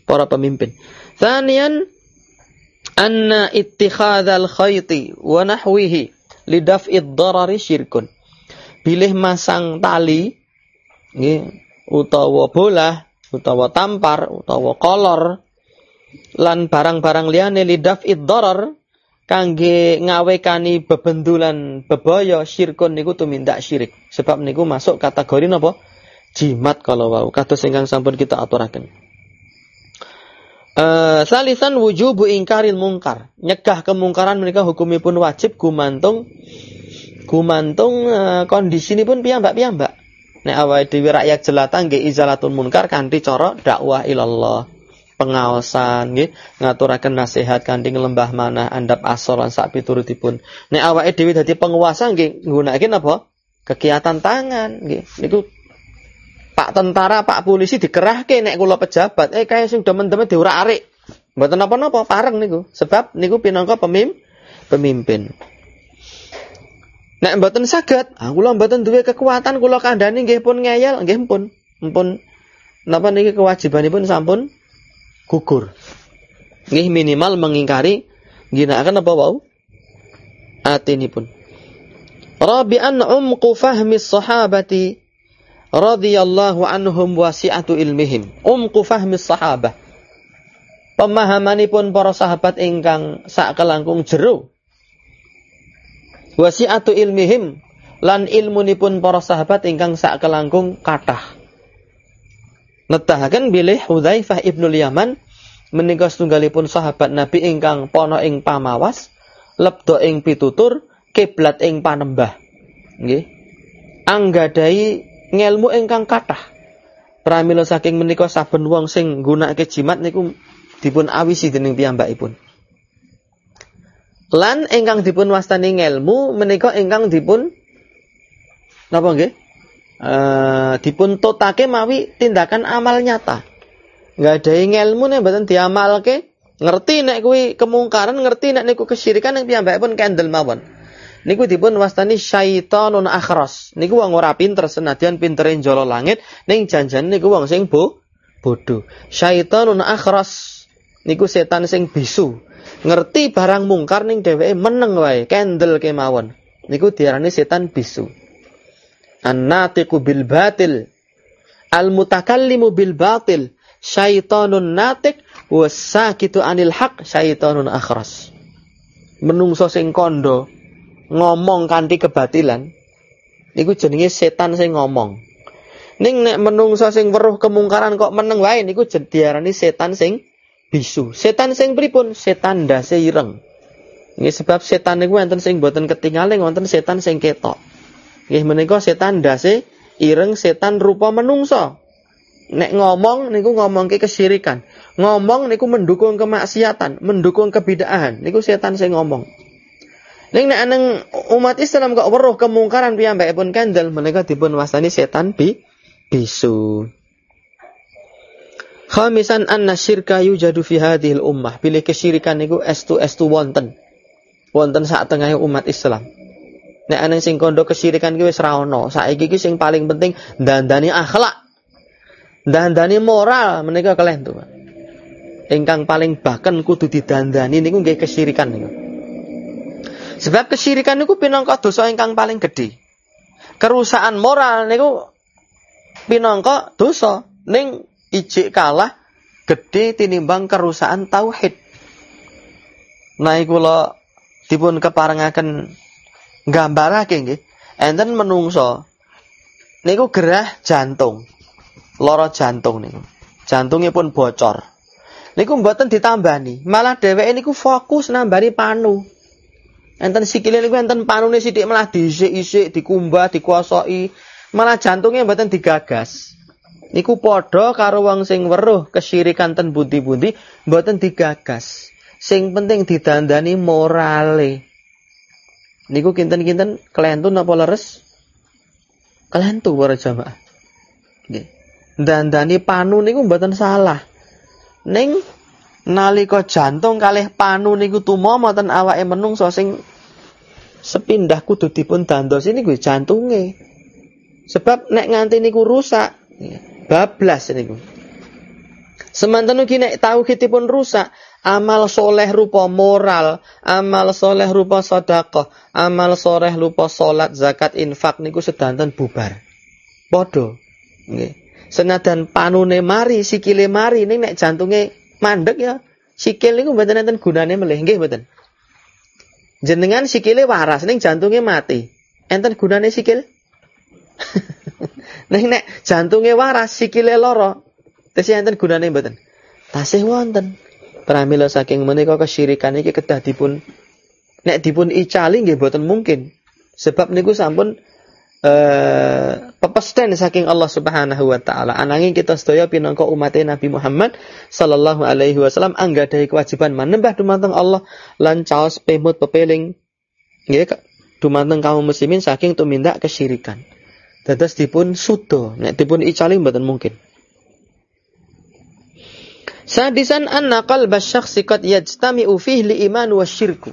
para pemimpin. Thanian anna ittikhadzal khayti wa nahwihi lidaf'id darari syirkun. Bilih masang tali utawa bolah, utawa tampar, utawa kolor lan barang-barang liyane lidaf'id darar kangge ngawekani bebendulan bebaya syirkun niku tumindak syirik. Sebab niku masuk kategori napa? Jimat kalau wau kados ingkang sampun kita aturaken. Uh, salisan wujubu ingkaril mungkar. Nyegah kemungkaran mereka hukumipun wajib gumantung gumantung uh, kondisi ini pun Nek awake dhewe rakyat jelata nggih izalatul munkar kanthi cara dakwah ilallah. pengawasan nggih ngaturaken nasihat kanthi lembah mana andap asor lan sak piturutipun nek awake dhewe dadi penguasa nggih nggunakake napa kegiatan tangan nggih niku Pak tentara, Pak polisi dikerahke nek kula pejabat, eh kaya sing demen-demen diurak-arik. Mboten napa-napa, pareng niku. Sebab niku pinangka pemim pemimpin. Nek mboten saged, ah kula mboten duwe kekuatan kula kandhani nggih pun ngeyel, nggih pun. Mpun napa niki kewajibanipun sampun gugur. Nggih minimal mengingkari ginakaken apa wau? Atinipun. Rabi'an umqu fahmi sahabati radhiyallahu anhum wasi'atu ilmihim. Umqu fahmi sahabah. Pemahamanipun para sahabat ingkang sak kelangkung jero. Wasi'atu ilmihim lan ilmunipun para sahabat ingkang sak kelangkung kathah. Netahaken bilih Hudzaifah ibnu Yaman menika setunggalipun sahabat Nabi ingkang pono ing pamawas, lebdo ing pitutur, kiblat ing panembah. Nggih. Anggadai ngelmu ingkang kathah. Pramila saking menika saben wong sing nggunakake jimat niku dipun awisi dening piyambakipun. Lan ingkang dipun wastani ngelmu menika ingkang dipun napa nggih? Uh, dipun totake mawi tindakan amal nyata. Enggak ada ngelmu nek mboten diamalke, ngerti nek kuwi kemungkaran, ngerti nek niku kesyirikan nek piyambakipun kendel mawon niku dipun wastani syaitonun akhras. Niku wong ora pinter senadyan pintere njolo langit ning janjane niku wong sing bo bodoh. Syaitonun akhras. Niku setan sing bisu. Ngerti barang mungkar ning dheweke meneng wae, kendel kemawon. Niku diarani setan bisu. An-natiqu bil batil. Al-mutakallimu bil batil. Syaitonun natik wasakitu anil haq syaitonun akhras. Menungso sing kondo ngomong kanthi kebatilan niku jenenge setan sing ngomong. Ning nek menungso sing weruh kemungkaran kok meneng wae niku diarani setan sing bisu. Setan sing pripun? Setan ndase ireng. Nggih sebab setan niku wonten sing boten ketingaling wonten setan sing ketok. Nggih menika setan ndase ireng setan rupa menungso. Nek ngomong niku ngomong ke kesyirikan. Ngomong niku mendukung kemaksiatan, mendukung kebidaahan. Niku setan sing ngomong. Ning nek aneng umat Islam kok weruh kemungkaran pun kandel mereka dipun wastani setan bi bisu. Khamisan anna syirka yujadu fi hadhil ummah. Pilih kesyirikan niku estu estu wonten. Wonten saat tengah umat Islam. Nek aneng sing kondo kesyirikan kuwi wis ra ono. Saiki ki sing paling penting dandani akhlak. Dandani moral menika tuh. Ingkang paling bahkan kudu didandani niku nggih kesyirikan niku. Sebab kesyirikan niku pinangka dosa ingkang paling gede. Kerusakan moral niku pinangka dosa ning ijik kalah gede tinimbang kerusakan tauhid. Nah kula dipun keparengaken gambarake nggih. Enten menungso niku gerah jantung. Loro jantung niku. Jantungnya pun bocor. Niku mboten ditambani, malah dheweke niku fokus nambani panu. Enten sikile niku enten panune sithik malah dhisik-isik, dikumbah, dikuasai, malah jantungnya mboten digagas. Niku padha karo wong sing weruh kesyirikan ten bundi-bundi mboten digagas. Sing penting didandani morale. Niku kinten-kinten kelentu napa leres? Kelentu para jamaah. Nggih. Dandani panu niku mboten salah. Ning nalika jantung kalih panu niku tumomo ten awake menungso sing sepindah kudu dipun dandos ini gue jantunge. Sebab nek nganti niku rusak, ya, bablas niku. Semanten ugi nek tauhidipun rusak, amal soleh rupa moral, amal soleh rupa sedekah, amal soleh rupa salat, zakat, infak niku sedanten bubar. Padha. Nggih. Senajan panune mari, sikile mari ning nek jantunge mandek ya sikil niku mboten enten gunane melih nggih mboten. Jenengan sikile waras ning jantunge mati. Enten gunane sikil? [laughs] ning nek jantunge waras sikile loro, tesih enten gunane mboten? Tasih wonten. Pramila saking menika kesyirikan iki kedah dipun nek dipun icali nggih mboten mungkin. Sebab niku sampun eh pepesten saking Allah Subhanahu wa taala. Ananging kita sedaya pinangka umat Nabi Muhammad sallallahu alaihi wasallam anggadhahi kewajiban manembah dumateng Allah lan caos pemut pepeling nggih dumateng kaum muslimin saking tumindak kesyirikan. Dados dipun sudo, nek dipun icali mboten mungkin. Sadisan anna qalba syakhsi qad yajtami'u fihi li iman wa syirku.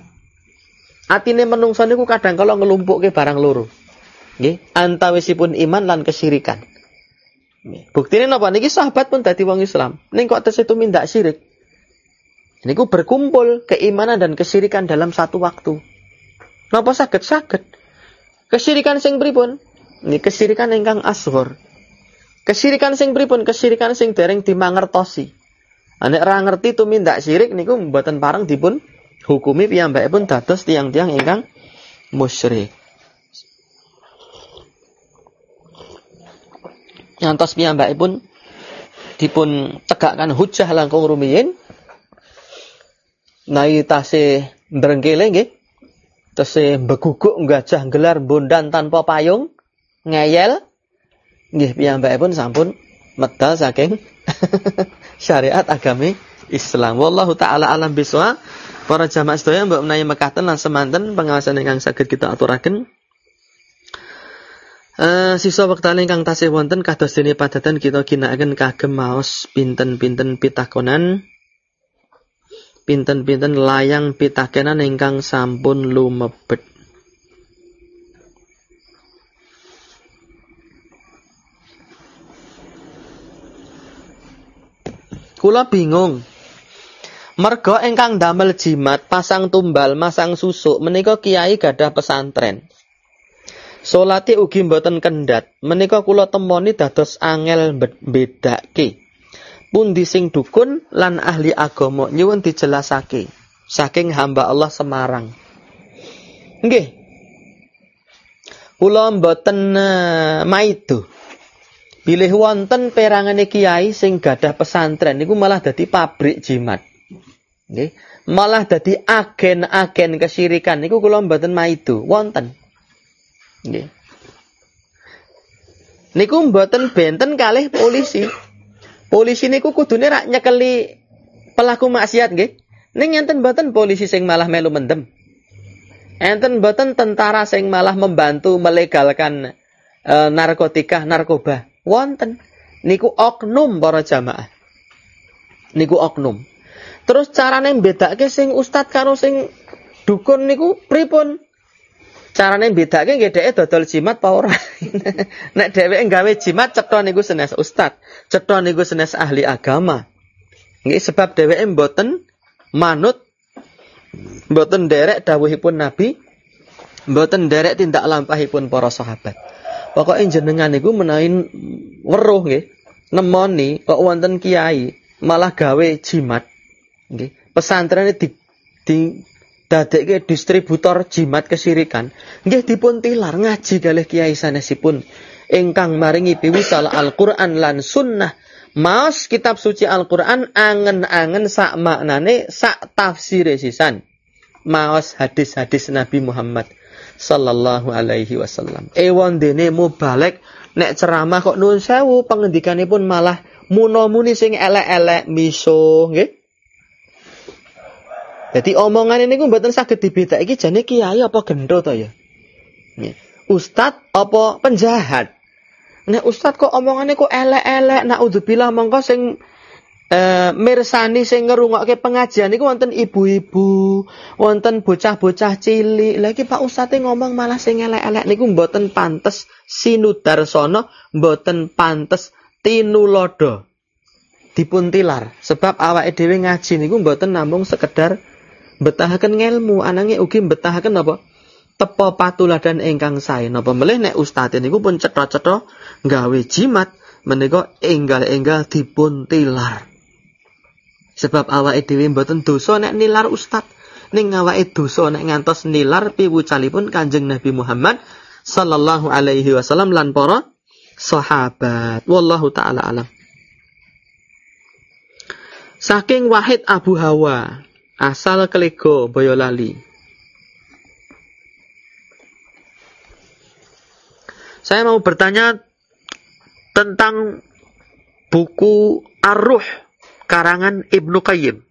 Atine menungso niku kadang kala ngelumpukke barang loro. Nggih, antawisipun iman lan kesyirikan. Buktine napa niki sahabat pun dadi wong Islam. Ning kok tesih tumindak syirik. Niku berkumpul keimanan dan kesyirikan dalam satu waktu. Napa saged saged? Kesyirikan sing pripun? Ini kesyirikan ingkang asghar. Kesyirikan sing pripun? Kesyirikan sing dereng dimangertosi. Nek ora ngerti tumindak syirik niku mboten pareng dipun hukumi pun dados tiang-tiang ingkang musyrik. Ngantos pun dipun tegakkan hujah langkung rumiyin nai tase ndrengkele nggih tese beguguk gajah gelar bondan tanpa payung ngeyel nggih pun sampun medal saking [laughs] syariat agami Islam. Wallahu taala alam biswa. Para jamaah sedaya mbok menawi mekaten lan semanten pengawasan ingkang saged kita aturaken. Uh, sisa wekdal ingkang tasih wonten kados dene padatan kita ginakaken kagem maos pinten-pinten pitakonan pinten-pinten layang pitakenan ingkang sampun lumebet. Kula bingung. Mergo ingkang damel jimat, pasang tumbal, masang susuk menika kiai gadah pesantren. Salate ugi mboten kendhat. Menika kula temoni dados angel bedake. Pundi sing dukun lan ahli agama nyuwun dijelasake saking hamba Allah Semarang. Nggih. Kula mboten uh, maido. Pilih wonten perangane kiai sing gadah pesantren niku malah dadi pabrik jimat. Nggih. Malah dadi agen-agen kesyirikan niku kula mboten maido, wonten. Nggih. Niku mboten benten kalih polisi. Polisi niku kudune rak nyekeli pelaku maksiat nggih. Ning enten mboten polisi sing malah melu mendem. Enten mboten tentara sing malah membantu melegalkan e, narkotika, narkoba wonten niku oknum para jamaah niku oknum terus carane bedake sing ustad karo sing dukun niku pripun carane bedake nggih dheke dodol jimat apa ora [laughs] nek dheweke gawe jimat cetha niku senes ustad cetha niku senes ahli agama nggih sebab dheweke mboten manut mboten derek dawuhipun nabi mboten derek tindak lampahipun para sahabat Pokoknya jenengan niku menawi weruh nggih, nemoni kok wonten kiai malah gawe jimat. Nggih. Pesantren di, di dadekke distributor jimat kesirikan. Nggih dipun tilar ngaji kalih kiai sanesipun ingkang maringi piwucal Al-Qur'an lan sunnah. Maos kitab suci Al-Qur'an angen-angen sak maknane sak tafsir sisan. Maos hadis-hadis Nabi Muhammad sallallahu alaihi wasallam. Ewon dene mubalek nek ceramah kok nuwun sewu pengendikanipun malah munomuni sing elek-elek miso nggih. Jadi omongan ini gue mboten saged dibeda iki jane kiai apa gendo to ya? Ustad apa penjahat? Nek ustad kok omongannya kok elek-elek, nak udzubillah mongko sing eh, mirsani sing ngrungokke pengajian niku wonten ibu-ibu, wonten bocah-bocah cilik. Lagi Pak Ustadz ngomong malah sing elek-elek niku mboten pantes sinudarsono, mboten pantes tinulodo. Dipuntilar sebab awake dhewe ngaji niku mboten namung sekedar betahaken ngelmu, anange ugi betahaken apa? Tepo patuladan ingkang sae. Napa melih nek ustadz niku pun cetha-cetha gawe jimat menika enggal-enggal dipun tilar. Sebab awake dhewe mboten dosa nek nilar ustad. Ning awake dosa nek ngantos nilar piwucalipun Kanjeng Nabi Muhammad sallallahu alaihi wasallam lan para sahabat. Wallahu taala alam. Saking Wahid Abu Hawa, asal Kelego Boyolali. Saya mau bertanya tentang buku Ar-Ruh karangan Ibnu Qayyim.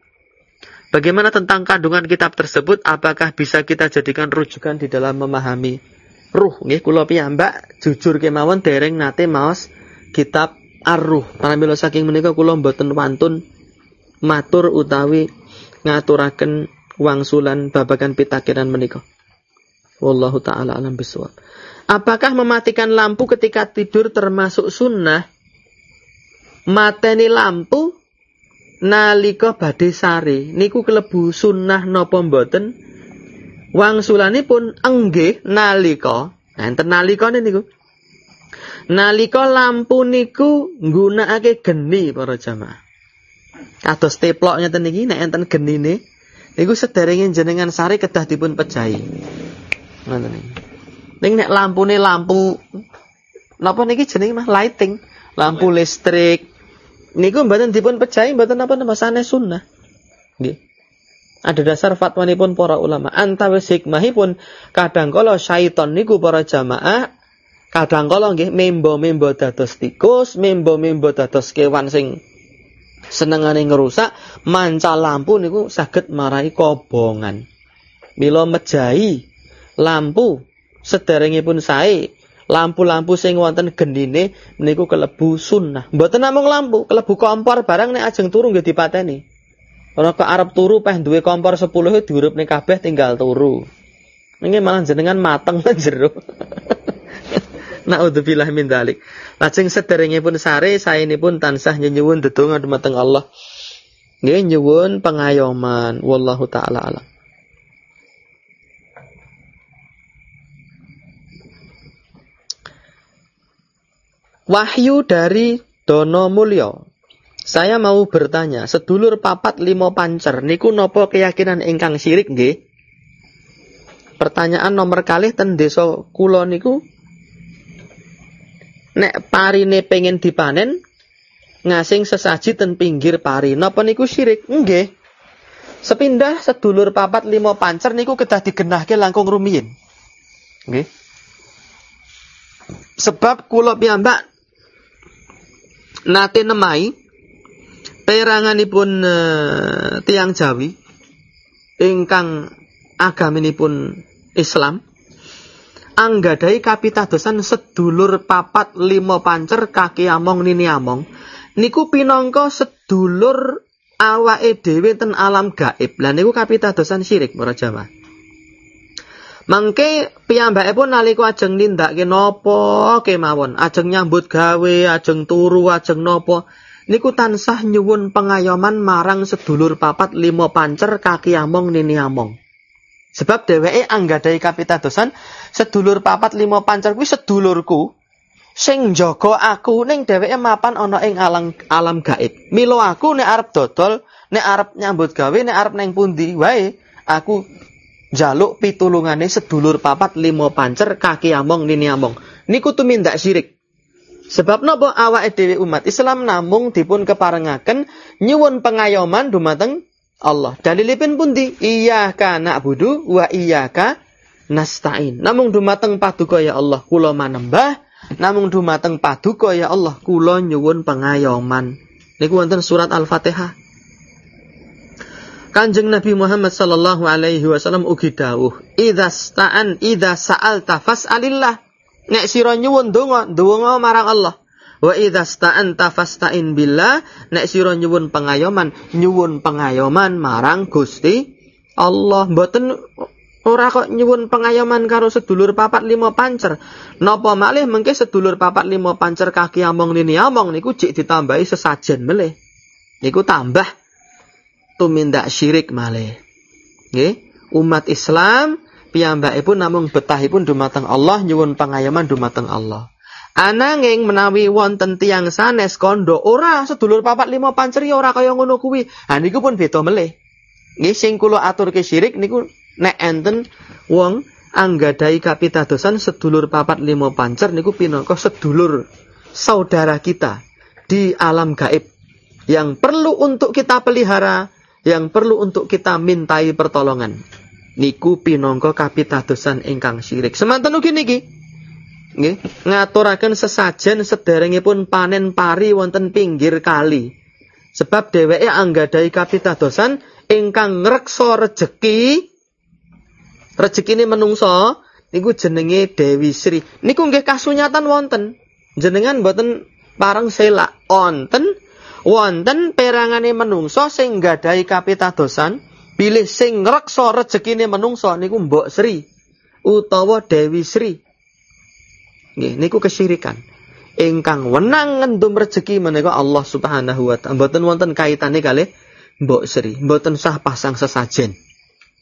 Bagaimana tentang kandungan kitab tersebut? Apakah bisa kita jadikan rujukan di dalam memahami ruh? Nggih, kula piyambak jujur kemawon dereng nate maos kitab Ar-Ruh. Pramila saking menika kula mboten wantun matur utawi ngaturaken wangsulan babagan pitakiran menika. Wallahu taala alam bisawab. Apakah mematikan lampu ketika tidur termasuk sunnah? Mateni lampu nalika badhe sare niku kelebu sunnah napa mboten? Wangsulanipun enggih nalika enten nalikane niku. Nalika lampu niku nggunakake geni para jamaah. Kados teplok ngeten niki nek enten genine niku sederenge jenengan sare kedah dipun pejahi. Ngoten niki. Ning nek lampune lampu napa niki jenenge mah lighting, lampu listrik. Niku mboten dipun pejahi mboten napa-napa sanes sunnah. Nggih. Ada dasar fatwanipun para ulama. Antawis hikmahipun kadang kala syaiton niku para jamaah kadang kala nggih membo-membo dados tikus, membo-membo dados kewan sing senengane ngerusak, manca lampu niku saged marai kobongan. Mila mejahi lampu sederengipun sae lampu-lampu sing wonten gendine niku kelebu sunnah. Mboten namung lampu, kelebu kompor barang nek ajeng turu nggih dipateni. Ora kok arep turu peh duwe kompor 10 diurupne kabeh tinggal turu. Ini malah jenengan mateng jero. [laughs] Naudzubillah min dalik. Lajeng sederengipun sare saenipun tansah nyuwun ndedonga dumateng Allah. Nggih nyuwun pengayoman wallahu taala alam. Wahyu dari Dono Mulyo. Saya mau bertanya, sedulur papat limo pancer niku nopo keyakinan ingkang sirik nggih? Pertanyaan nomor kali ten desa kula niku nek parine pengen dipanen ngasing sesaji ten pinggir pari. Napa niku sirik? Nggih. Sepindah sedulur papat limo pancer niku kedah digenahke langkung rumiyin. Nggih. Sebab kula piyambak nate nemai peranganipun uh, tiang Jawi ingkang agaminipun Islam anggadai kapitadosan sedulur papat limo pancer kaki among nini among. Niku pinongko sedulur awake dhewe ten alam gaib. Lan niku kapitadosan syirik para Jawa Mangke piyambake pun nalika ajeng nindakake napa kemawon, ajeng nyambut gawe, ajeng turu, ajeng napa, niku tansah nyuwun pengayoman marang sedulur papat limo pancer kaki among nini among. Sebab dheweke anggadai kapitadosan sedulur papat limo pancer kuwi sedulurku sing jaga aku ning dheweke mapan ana ing alam alam gaib. Milo aku nek arep dodol, nek arep nyambut gawe, nek arep neng pundi wae, aku jaluk pitulungane sedulur papat limo pancer kaki among nini among. Niku tumindak syirik. Sebab napa awake dhewe umat Islam namung dipun keparengaken nyuwun pengayoman dumateng Allah. Dalilipun pundi? Iyyaka na'budu wa iyyaka nasta'in. Namung dumateng paduka ya Allah kula manembah, namung dumateng paduka ya Allah kula nyuwun pengayoman. Niku wonten surat Al-Fatihah. Kanjeng Nabi Muhammad sallallahu alaihi wasallam ugi dawuh, "Idza sta'an idza sa'alta fas'alillah." Nek sira nyuwun donga, donga marang Allah. Wa idza sta'anta fasta'in billah, nek sira nyuwun pengayoman, nyuwun pengayoman marang Gusti Allah. Mboten ora kok nyuwun pengayoman karo sedulur papat lima pancer. Napa malih mengke sedulur papat lima pancer kaki among lini among niku jik ditambahi sesajen melih. Niku tambah tumindak syirik malih. Nggih, umat Islam piyambakipun namung betahipun dumateng Allah nyuwun pangayoman dumateng Allah. Ananging menawi wonten tiyang sanes kondo ora sedulur papat lima panceri ora kaya ngono kuwi. Ha niku pun beda melih. Nggih sing kula aturke syirik niku nek enten wong anggadai kapitadosan sedulur papat lima pancer niku pinangka sedulur saudara kita di alam gaib yang perlu untuk kita pelihara yang perlu untuk kita mintai pertolongan. Niku pinongko kapitadosan ingkang syirik. Semanten ugi niki. Nggih ngaturaken sesajen sederengipun panen pari wonten pinggir kali. Sebab dheweke anggadhahi kapitadosan ingkang ngreksa rejeki rezekine menungso niku jenenge Dewi Sri. Niku nggih kasunyatan wonten. Jenengan boten parang sela wonten wonten perangane menungso sing nggadhahi kapitadosan pilih sing ngreksa rezekine menungso niku Mbok Sri utawa Dewi Sri. Nggih, niku kesyirikan. Ingkang wenang ngendum rezeki menika Allah Subhanahu wa taala. Mboten wonten kaitane kalih Mbok Sri, mboten sah pasang sesajen.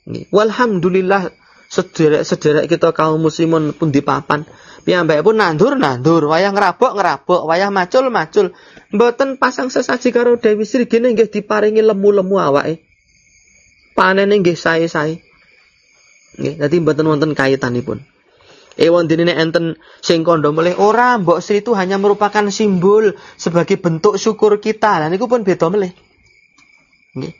Nggih. Walhamdulillah sederek-sederek kita kaum muslimun pun dipapan. Piyambake pun nandur nandur, wayah ngerabok ngerabok, wayah macul macul. Mboten pasang sesaji karo Dewi Sri gene nggih diparingi lemu-lemu awake. Panene nggih sae-sae. Nggih, dadi mboten wonten kaitanipun. Ewan dinine enten sing kondo melih ora mbok Sri itu hanya merupakan simbol sebagai bentuk syukur kita. Lah niku pun beda melih. Nggih.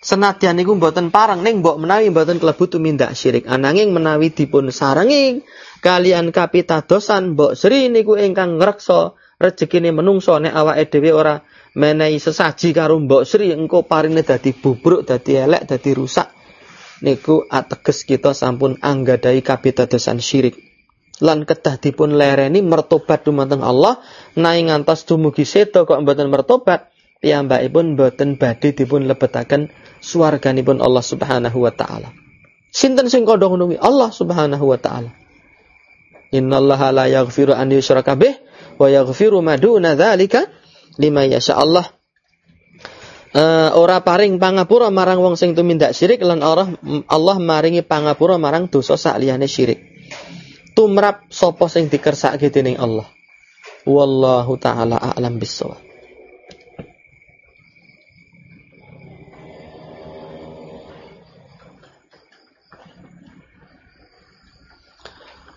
Senadyan niku mboten parang ning mbok menawi mboten klebu tumindak syirik. Ananging menawi dipun sarengi kalian kapitadosan mbok Sri niku ingkang ngreksa rezekine menungso nek awake dhewe ora menehi sesaji karo mbok Sri engko parine dadi bubruk, dadi elek, dadi rusak niku ateges kita sampun anggadai kapitadosan syirik. Lan kedah dipun lereni mertobat dumateng Allah, naing ngantos dumugi seto kok mboten mertobat, piyambakipun mboten badhe dipun lebetaken swarganipun Allah Subhanahu wa taala. Sinten sing kandha ngono Allah Subhanahu wa taala. Innallaha la yaghfiru an yushraka bih wa yaghfiru ma duna dzalika liman yasha Allah uh, ora paring pangapura marang wong sing tumindak syirik lan Allah Allah maringi pangapura marang dosa sakliyane syirik. Tumrap sapa sing dikersake dening Allah. Wallahu taala a'lam bissawab.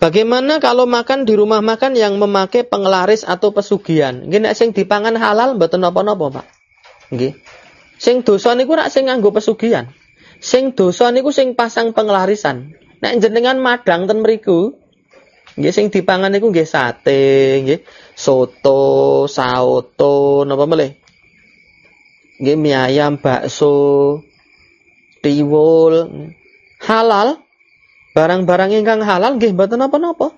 Bagaimana kalau makan di rumah makan yang memakai penglaris atau pesugihan? Nggih sing dipangan halal mboten napa-napa, Pak. Nggih. Sing dosa niku rak sing nganggo pesugihan. Sing dosa niku sing pasang penglarisan. Nek jenengan madang ten mriku, nggih sing dipangan niku nggih sate, nggih soto, sauto, napa melih? Nggih mie ayam, bakso, tiwul, halal. Barang-barang ingkang halal nggih mboten napa-napa.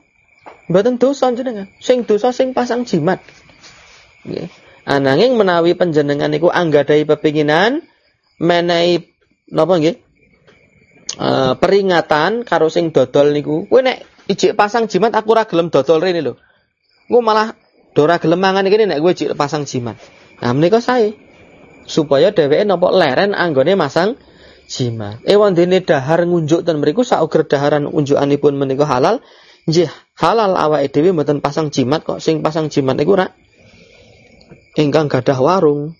Mboten dosa jenengan. Sing dosa sing pasang jimat. Nggih. Ananging menawi panjenengan niku anggadai pepinginan menehi napa nggih? Uh, peringatan karo sing dodol niku. Kowe nek ijik pasang jimat aku ora gelem dodol rene lho. Engko malah dora gelem mangan iki nek kowe ijik pasang jimat. Nah menika sae. Supaya dheweke napa leren anggone masang jimat. Ewan dene dahar ngunjuk ten mriku sauger daharan unjukanipun menika halal. Nggih, halal awake dhewe mboten pasang jimat kok. Sing pasang jimat niku ora ingkang gadah warung.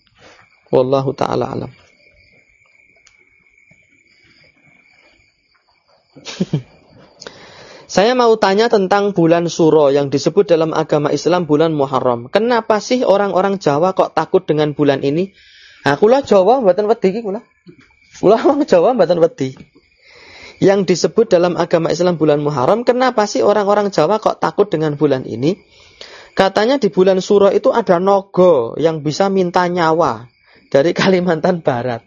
Wallahu taala alam. [laughs] Saya mau tanya tentang bulan Suro yang disebut dalam agama Islam bulan Muharram. Kenapa sih orang-orang Jawa kok takut dengan bulan ini? Aku lah Jawa mboten wedi iki kula. Kula [laughs] wong Jawa mboten wedi. Yang disebut dalam agama Islam bulan Muharram, kenapa sih orang-orang Jawa kok takut dengan bulan ini? Katanya di bulan Suro itu ada nogo yang bisa minta nyawa dari Kalimantan Barat.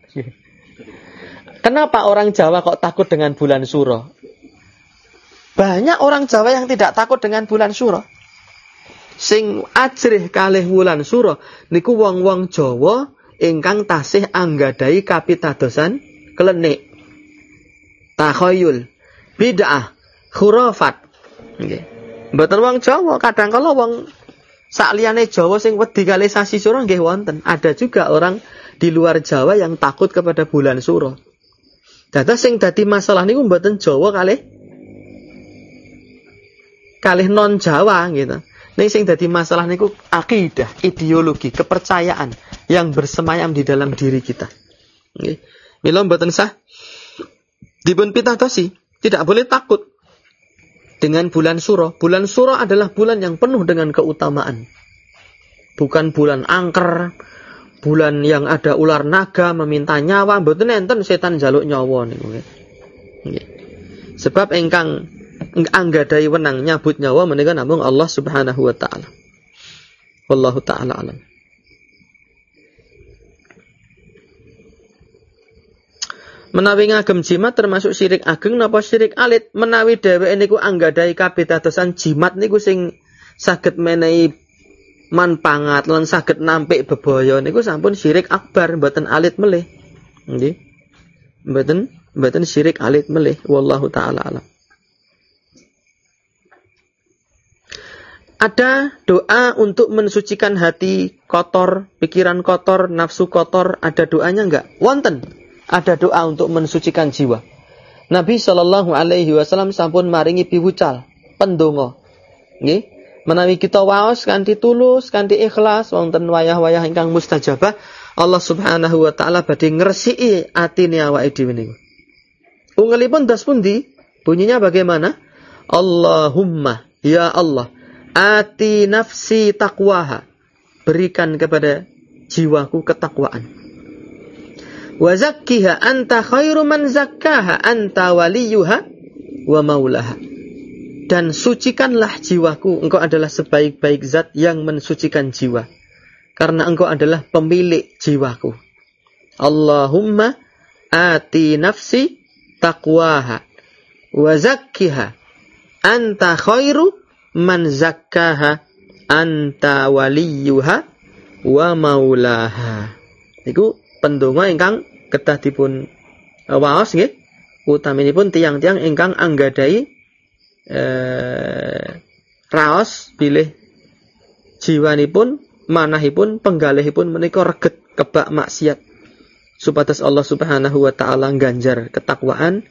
Kenapa orang Jawa kok takut dengan bulan Suro? Banyak orang Jawa yang tidak takut dengan bulan Suro. Sing ajrih kalih bulan Suro niku wong-wong Jawa ingkang tasih anggadai kapitadosan klenik. Takhayul, bid'ah, khurafat. Nggih. Mboten wong Jawa, kadang kala wong Sakliane Jawa sing wedi kali sasi suro nggih wonten. Ada juga orang di luar Jawa yang takut kepada bulan suro. Dados sing dadi masalah niku mboten Jawa kali kalih non Jawa gitu. Nih sing dadi masalah niku akidah, ideologi, kepercayaan yang bersemayam di dalam diri kita. Nggih. Mila mboten sah dipun pitatosi, tidak boleh takut dengan bulan Suro. Bulan Suro adalah bulan yang penuh dengan keutamaan. Bukan bulan angker, bulan yang ada ular naga meminta nyawa, mboten enten setan jaluk nyawa. Sebab engkang anggadai wenang nyabut nyawa menika namung Allah Subhanahu wa taala. Wallahu taala alam. Menawi ngagem jimat termasuk syirik ageng napa syirik alit menawi dheweke niku anggadai kabeh dadosan jimat niku sing saged menehi manpangat lan saged nampik bebaya niku sampun syirik akbar mboten alit melih. Nggih. Mboten mboten syirik alit melih wallahu taala alam. Ada doa untuk mensucikan hati kotor, pikiran kotor, nafsu kotor, ada doanya enggak? Wonten ada doa untuk mensucikan jiwa. Nabi Shallallahu Alaihi Wasallam sampun maringi piwucal pendongo. Nggih, menawi kita waos kanthi tulus, kanthi ikhlas wonten wayah-wayah ingkang mustajabah, Allah Subhanahu wa taala badhe ngresiki atine awake dhewe niku. Ungelipun das pundi? Bunyinya bagaimana? Allahumma ya Allah, ati nafsi takwaha. Berikan kepada jiwaku ketakwaan. Wa zakkiha anta khairu man zakkaha anta waliyuha wa maulaha. Dan sucikanlah jiwaku, engkau adalah sebaik-baik zat yang mensucikan jiwa. Karena engkau adalah pemilik jiwaku. Allahumma ati nafsi taqwaha wa zakkiha anta khairu man zakkaha anta waliyuha wa maulaha. Iku pendonga ingkang kedah dipun uh, waos nggih. Utaminipun tiang-tiang ingkang anggadai eh, raos bilih jiwanipun manahipun penggalihipun menika reget kebak maksiat. Supados Allah Subhanahu wa taala ganjar ketakwaan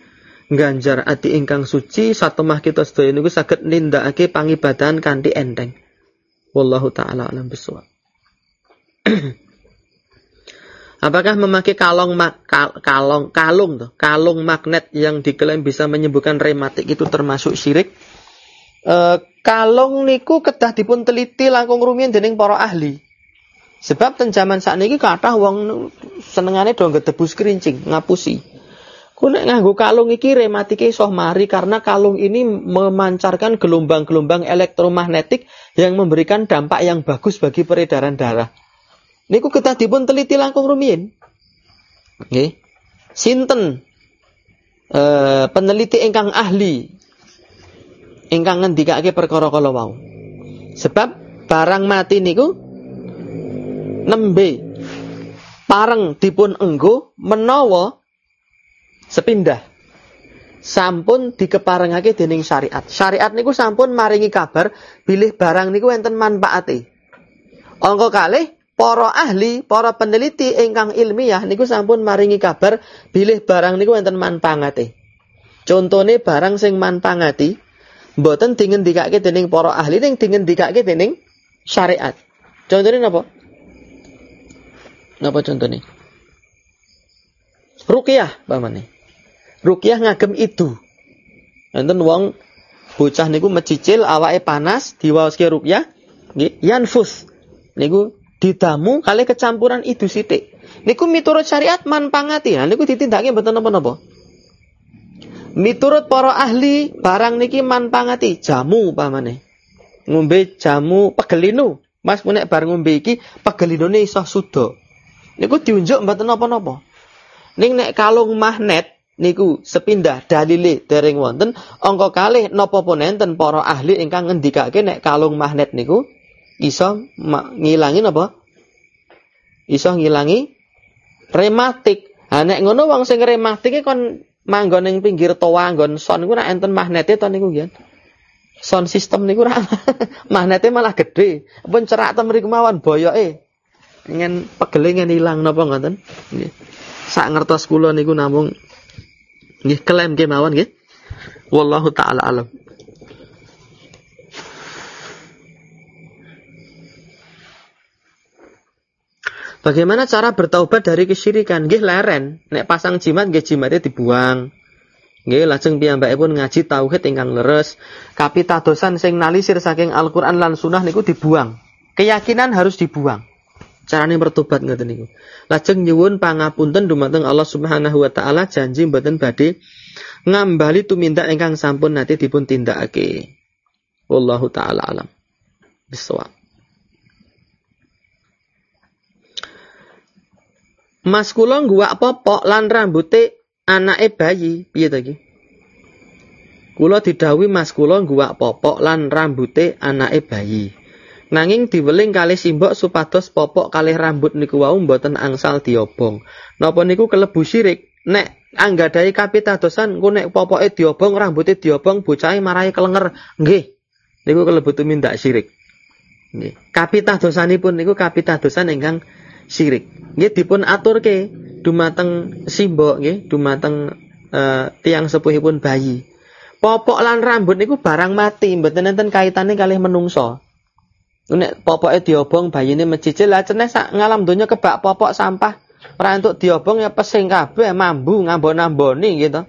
ganjar ati ingkang suci satu mah kita sedaya niku saged nindakake pangibadahan kanthi enteng. Wallahu taala alam bisawab [clears throat] Apakah memakai kalung kal, kalung kalung tuh, kalung magnet yang diklaim bisa menyembuhkan rematik itu termasuk syirik? E, kalung niku kedah dipun teliti langkung rumiyin dening para ahli. Sebab ten zaman sakniki kathah wong senengane do gedebus kerincing, ngapusi. Ku nek nganggo kalung iki rematike iso mari karena kalung ini memancarkan gelombang-gelombang elektromagnetik yang memberikan dampak yang bagus bagi peredaran darah. Niku kita dipun teliti langkung rumiyin. Nggih. Sinten e, peneliti ingkang ahli ingkang ngendikake perkara kala wau. Sebab barang mati niku nembe pareng dipun enggo menawa sepindah sampun dikeparengake dening syariat. Syariat niku sampun maringi kabar bilih barang niku enten manfaate. Angka kalih para ahli, para peneliti ingkang ilmiah niku sampun maringi kabar bilih barang niku enten manfaate. Contone barang sing manfaati mboten dingendikake dening para ahli ning dingendikake dening syariat. Contone napa? Napa contone? Ruqyah pamane. Ruqyah ngagem itu. Enten wong bocah niku mecicil awake panas diwaoske ruqyah nggih yanfus niku didamu kali kecampuran itu sithik. Niku miturut syariat manpangati. Nah niku ditindakake mboten napa-napa. Miturut para ahli barang niki manpangati jamu pamane. Ngombe jamu pegelinu. Mas punek bar ngombe iki pegelinune iso sudo. Niku diunjuk mboten napa-napa. Ning nek kalung magnet niku sepindah dalile dereng wonten angka kalih napa pun enten para ahli ingkang ngendikake nek kalung magnet niku iso ngilangin apa? Iso ngilangi rematik. Ha nek ngono wong sing rematik kon manggon ning pinggir toa nggon son iku nek enten magnete to niku nggih. Son sistem niku ra [laughs] magnete malah gede. Pun cerak to mriku mawon boyoke. Ingin pegele ingin ilang napa ngoten? Nggih. Sak ngertos kula niku namung nggih klaim nggih mawon nggih. Wallahu taala alam. Bagaimana cara bertaubat dari kesyirikan? Nggih leren, nek pasang jimat nggih jimatnya dibuang. Nggih lajeng pun ngaji tauhid ingkang leres. Kapitadosan sing nalisir saking Al-Qur'an lan Sunnah niku dibuang. Keyakinan harus dibuang. Carane bertobat ngoten niku. Lajeng nyuwun pangapunten dumateng Allah Subhanahu wa taala janji mboten badhe ngambali tumindak ingkang sampun nate dipun tindakake. Wallahu taala alam. Bisawab. Mas kula ngguwak popok lan rambute anake bayi, piye to iki? Kula didhawuhi mas kula ngguwak popok lan rambute anake bayi. Nanging diweling kalih simbok supados popok kalih rambut niku wau mboten angsal diobong. Napa niku kelebu syirik? Nek anggadai kapitadosan ku nek popoke diobong, rambute diobong, bocahe marai kelenger. Nggih. Niku kelebu tumindak syirik. Nggih. Kapitadosanipun niku kapitadosan ingkang syirik. Nggih dipun aturke dumateng simbok nggih, dumateng uh, tiang sepuhipun bayi. Popok lan rambut niku barang mati, mboten enten kaitane kalih menungso. Nek popoke diobong bayine mecicil lah ceneh sak ngalam donya kebak popok sampah. Ora entuk diobong ya pesing kabeh mambu ngambon-amboni gitu.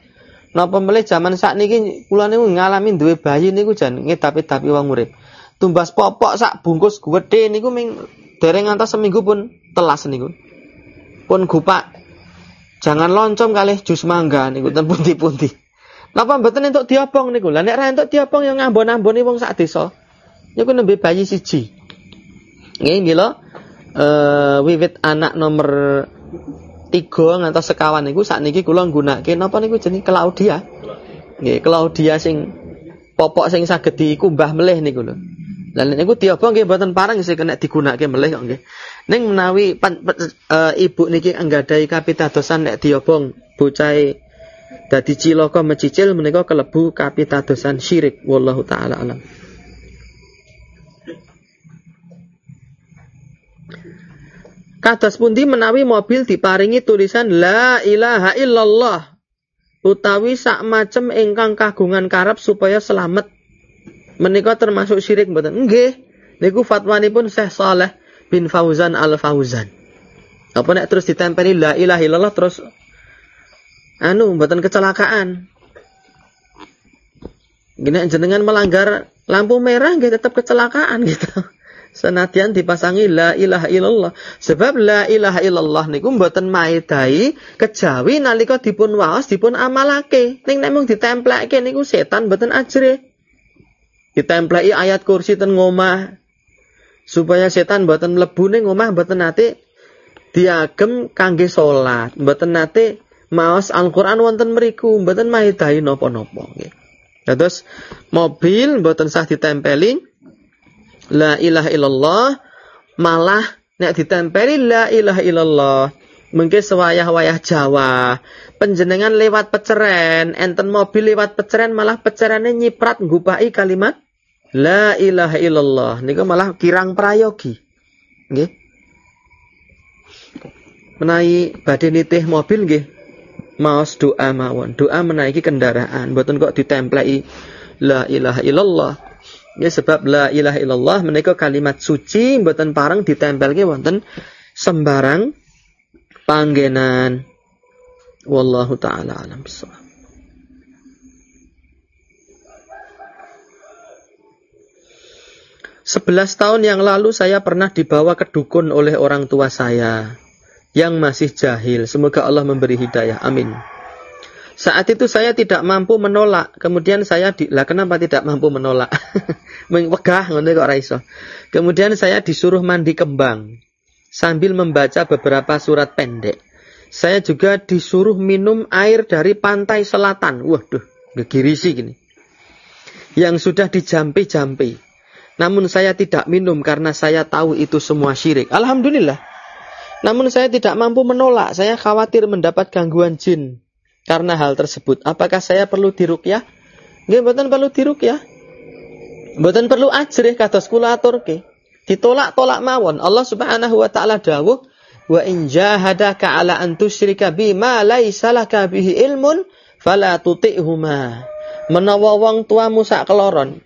Napa melih zaman sakniki kula niku ngalami duwe bayi niku jan ngedapi-dapi wong urip. Tumbas popok sak bungkus gedhe niku ming dereng ngantos seminggu pun telas niku. Pun gupak. Jangan loncom kalih jus mangga niku ten pundi-pundi. Napa mboten entuk diobong niku? Lah nek ra entuk diobong ya ngambon-amboni wong sak desa. Niku nembe bayi siji. Nggih nggih lho. Eh wiwit anak nomor tiga ngantos sekawan niku sakniki kula nggunakake napa niku jeneng Claudia. Nggih, Claudia sing popok sing saged dikumbah melih niku lho. Lah niku diapa nggih mboten parang sing kena digunakake melih kok nggih. Ning menawi pan, uh, ibu niki anggadai kapitadosan nek diobong bocahe dadi cilaka mecicil menika kelebu kapitadosan syirik wallahu taala alam. Kados pundi menawi mobil diparingi tulisan La ilaha illallah utawi sak macem ingkang kagungan karep supaya selamat. Menika termasuk syirik mboten? Nggih. Niku fatwanipun Syekh Saleh bin Fauzan Al Fauzan. Apa nek terus ditempeli la ilaha illallah terus anu mboten kecelakaan. Gini jenengan melanggar lampu merah nggih tetap kecelakaan gitu. [laughs] Senadyan dipasangi la ilaha illallah. Sebab la ilaha illallah niku mboten maedai kejawi nalika dipun waos dipun amalake. Ning nek mung ditempleke niku setan mboten ajre. Ditempleki ayat kursi ten ngomah. Supaya setan mboten mlebu ning omah mboten nate diagem kangge salat, mboten nate maos Al-Qur'an wonten mriku, mboten maedai napa-napa nggih. Terus mobil mboten sah ditempeli. La ilaha illallah malah nek ditempeli la ilaha illallah mungkin sewayah-wayah Jawa. Penjenengan lewat peceren enten mobil lewat peceren malah pecerannya nyiprat ngupai kalimat la ilaha illallah. Niku malah kirang prayogi. Nggih. Menawi badhe nitih mobil nggih. Maos doa mawon. Doa menaiki kendaraan. Mboten kok ditemplei la ilaha illallah. Ya sebab la ilaha illallah menika kalimat suci mboten parang ditempelke wonten sembarang panggenan. Wallahu taala alam bisawab. Sebelas tahun yang lalu saya pernah dibawa ke dukun oleh orang tua saya yang masih jahil. Semoga Allah memberi hidayah. Amin. Saat itu saya tidak mampu menolak. Kemudian saya di, lah kenapa tidak mampu menolak? [laughs] Mengwegah ngono kok. Kemudian saya disuruh mandi kembang sambil membaca beberapa surat pendek. Saya juga disuruh minum air dari pantai selatan. Waduh, gegirisi gini. Yang sudah dijampi-jampi. Namun saya tidak minum karena saya tahu itu semua syirik. Alhamdulillah. Namun saya tidak mampu menolak. Saya khawatir mendapat gangguan jin karena hal tersebut. Apakah saya perlu dirukyah? Nggih mboten perlu dirukyah. Mboten perlu ajrih kados kula aturke. Ditolak-tolak mawon. Allah Subhanahu wa taala dawuh, "Wa in jahadaka 'ala an tusyrika bima laisa laka bihi ilmun fala tuti'huma." Menawa wong tuamu sak keloron,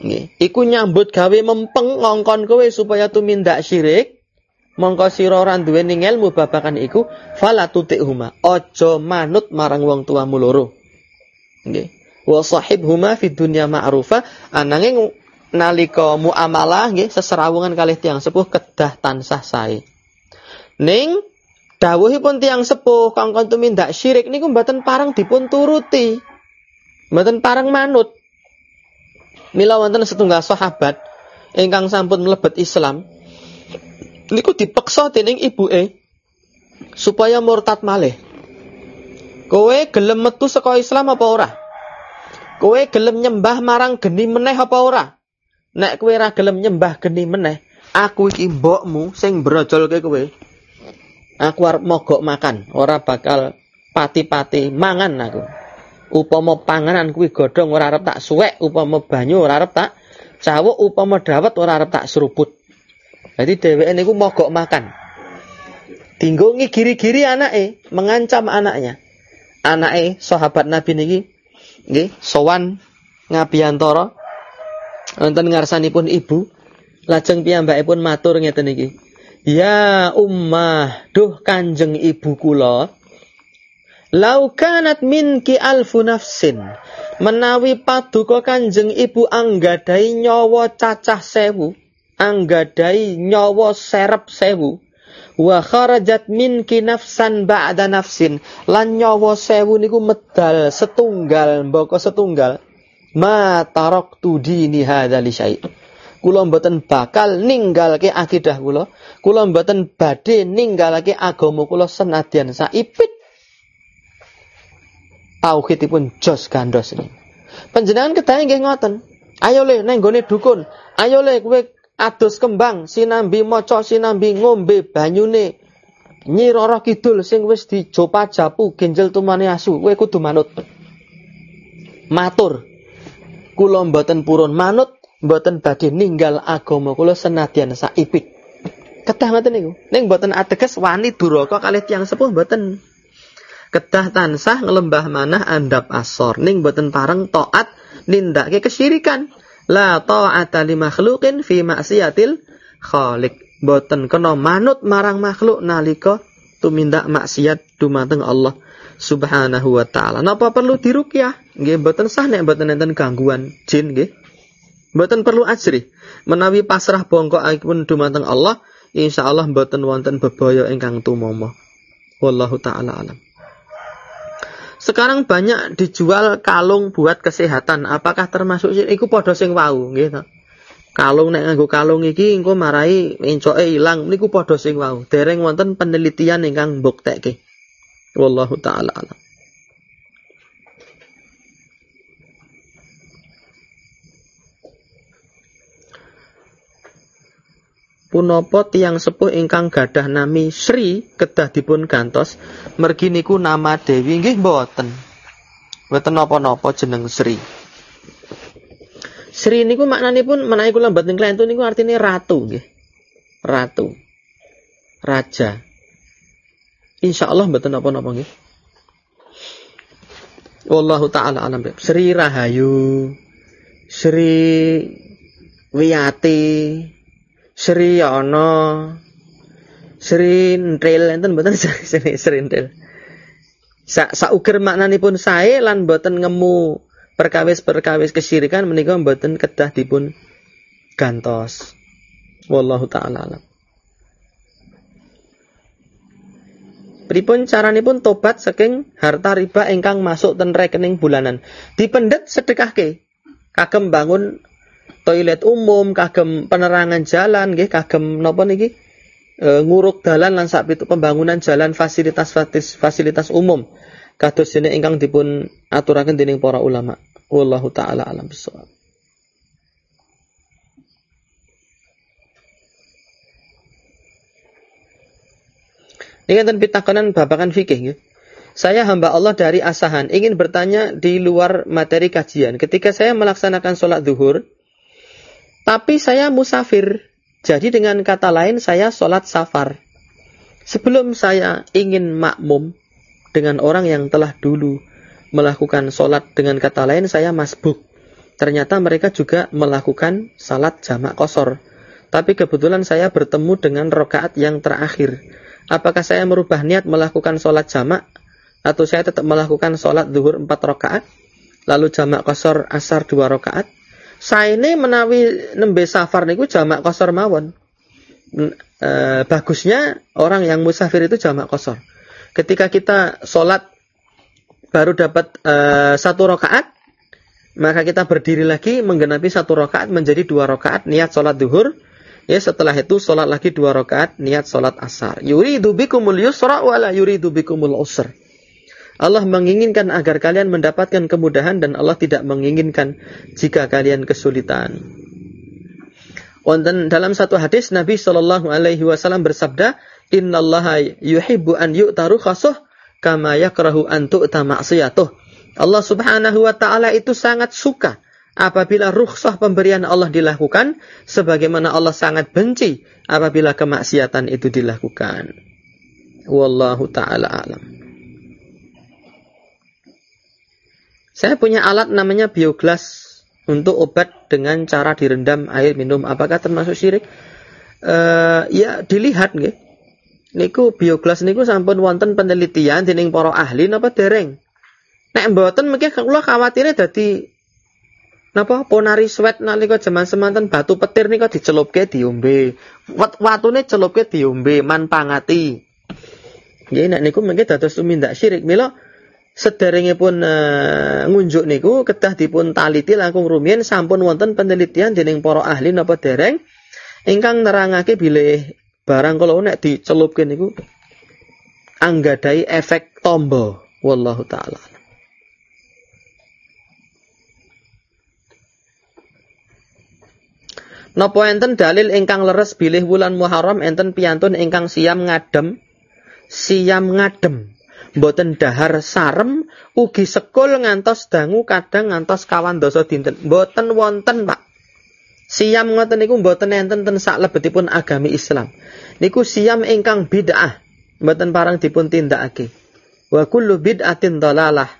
nggih, iku nyambut gawe mempeng ngongkon kowe supaya tumindak syirik, mongko sira ora duweni ilmu babakan iku fala huma aja manut marang wong tuamu loro nggih wa sahibhuma fid dunya ma'rufa ananging nalika muamalah nggih seserawungan kalih tiang sepuh kedah tansah sae. Ning dawuhipun tiang sepuh kangkon tumindak syirik niku mboten parang dipun turuti. Mboten parang manut. Mila wonten setunggal sahabat ingkang sampun mlebet Islam niku dipeksa dening ibuke supaya murtad malih. Kowe gelem metu saka Islam apa ora? Kowe gelem nyembah marang geni meneh apa ora? Nek kowe ora gelem nyembah geni meneh, aku iki mbokmu sing brojolke kowe. Aku arep mogok makan, ora bakal pati-pati mangan aku. Upama panganan kuwi godhong ora arep tak suwek, upama banyu ora arep tak cawuk, upama dawet ora arep tak seruput. Jadi dheweke niku mogok makan. Dinggo ngigiri-giri anake, mengancam anaknya anake sahabat Nabi niki nggih sowan ngabiyantara wonten ngarsanipun ibu lajeng piyambakipun matur ngeten iki Ya ummah, duh kanjeng ibu kula. Lau kanat minki alfu nafsin. Menawi paduka kanjeng ibu anggadai nyawa cacah sewu. Anggadai nyawa serep sewu wa kharajat minki nafsan ba'da nafsin lan nyawa sewu niku medal setunggal mboko setunggal ma taraktu dini hadza li syai. Kula mboten bakal ninggalke akidah kula. Kula mboten badhe ninggalake agama kula senadyan saipit. Tauhidipun jos gandos ini. Panjenengan kedahe nggih ngoten? Ayo le nang gone dukun. Ayo le kowe adus kembang. Sinambi maca sinambi ngombe banyune. Nyi Kidul sing wis dijopa japu genjel tumane asu. Kowe kudu manut. Matur kula mboten purun manut mboten badhe ninggal agama. Kula senadyan saipit. Kedah ngoten niku? Ning mboten ateges wani duraka kalih tiyang sepuh mboten. Kedah tansah ngelembah manah andap asor. Ning mboten pareng taat nindake kesyirikan. La ta'ata li makhluqin fi maksiatil khaliq. Boten kena manut marang makhluk nalika tumindak maksiat dumateng Allah Subhanahu wa taala. Napa perlu diruqyah? Nggih boten sah nek boten enten gangguan jin nggih. Boten perlu ajri. Menawi pasrah bongkok pun dumateng Allah, insyaallah boten wonten bebaya ingkang tumama. Wallahu taala alam. Sekarang banyak dijual kalung buat kesehatan. Apakah termasuk iku padha sing wau nggih Kalung nek nganggo kalung iki engko marai encoke ilang niku padha sing wau. Dereng wonten penelitian ingkang mbuktekke. Wallahu taala alam. punapa tiang sepuh ingkang gadah nami Sri kedah dipun gantos mergi niku nama Dewi nggih mboten. Mboten napa-napa jeneng Sri. Sri niku maknanipun menawi kula mboten klentu niku artine ratu nggih. Ratu. Raja. Insya Allah mboten napa-napa nggih. Wallahu taala alam. Sri Rahayu. Sri Wiyati, Sri ana Sri Ntril enten mboten [laughs] Sri Sri Ntril. Sa sauger maknanipun sae lan mboten ngemu perkawis-perkawis kesyirikan menika mboten kedah dipun gantos. Wallahu taala alam. Pripun caranipun tobat saking harta riba ingkang masuk ten rekening bulanan. Dipendet sedekahke. Kagem bangun toilet umum, kagem penerangan jalan, nggih, kagem napa niki? E, nguruk dalan lan sak pembangunan jalan fasilitas fasilitas umum. Kados dene ingkang dipun aturaken dening para ulama. Wallahu taala alam bisawab. Ini kan pitakonan babakan fikih nggih. Saya hamba Allah dari Asahan ingin bertanya di luar materi kajian. Ketika saya melaksanakan sholat zuhur, tapi saya musafir. Jadi dengan kata lain saya sholat safar. Sebelum saya ingin makmum dengan orang yang telah dulu melakukan sholat dengan kata lain saya masbuk. Ternyata mereka juga melakukan salat jamak kosor. Tapi kebetulan saya bertemu dengan rokaat yang terakhir. Apakah saya merubah niat melakukan sholat jamak? Atau saya tetap melakukan sholat zuhur empat rokaat? Lalu jamak kosor asar dua rokaat? Saene menawi nembe safar niku jamak kosor mawon. E, bagusnya orang yang musafir itu jamak kosor. Ketika kita sholat baru dapat e, satu rakaat, maka kita berdiri lagi menggenapi satu rakaat menjadi dua rakaat niat sholat duhur. Ya setelah itu sholat lagi dua rakaat niat sholat asar. Yuridu bikumul yusra wala yuridu bikumul usr. Allah menginginkan agar kalian mendapatkan kemudahan dan Allah tidak menginginkan jika kalian kesulitan. Wonten dalam satu hadis Nabi Shallallahu Alaihi Wasallam bersabda, Inna Allah yuhibbu an yu'taru khasuh kama yakrahu an tu'ta. Allah Subhanahu wa taala itu sangat suka apabila rukhsah pemberian Allah dilakukan sebagaimana Allah sangat benci apabila kemaksiatan itu dilakukan. Wallahu taala alam. Saya punya alat namanya bioglas untuk obat dengan cara direndam air minum. Apakah termasuk syirik? Uh, ya dilihat nggih. Niku bioglas niku sampun wonten penelitian dening para ahli napa dereng. Nek mboten mungkin kula khawatire dadi napa ponari sweat nalika jaman semanten batu petir nika dicelupke diombe. Wat watune celupke diombe man pangati. Nggih nek niku mungkin dados tumindak syirik. Mila pun uh, ngunjuk niku kedah dipun taliti langkung rumiyin sampun wonten penelitian dening para ahli napa dereng ingkang nerangake bilih barang kalau nek dicelupke niku anggadai efek tombo wallahu taala Napa enten dalil ingkang leres bilih wulan Muharram enten piyantun ingkang siam ngadem siam ngadem Mboten dahar sarem ugi sekul ngantos dangu kadang ngantos kawan dosa dinten. Mboten wonten, Pak. Siam ngoten niku mboten enten ten saklebetipun agami Islam. Niku siam ingkang bid'ah. Mboten parang dipun tindakake. Wa kullu bid'atin dhalalah.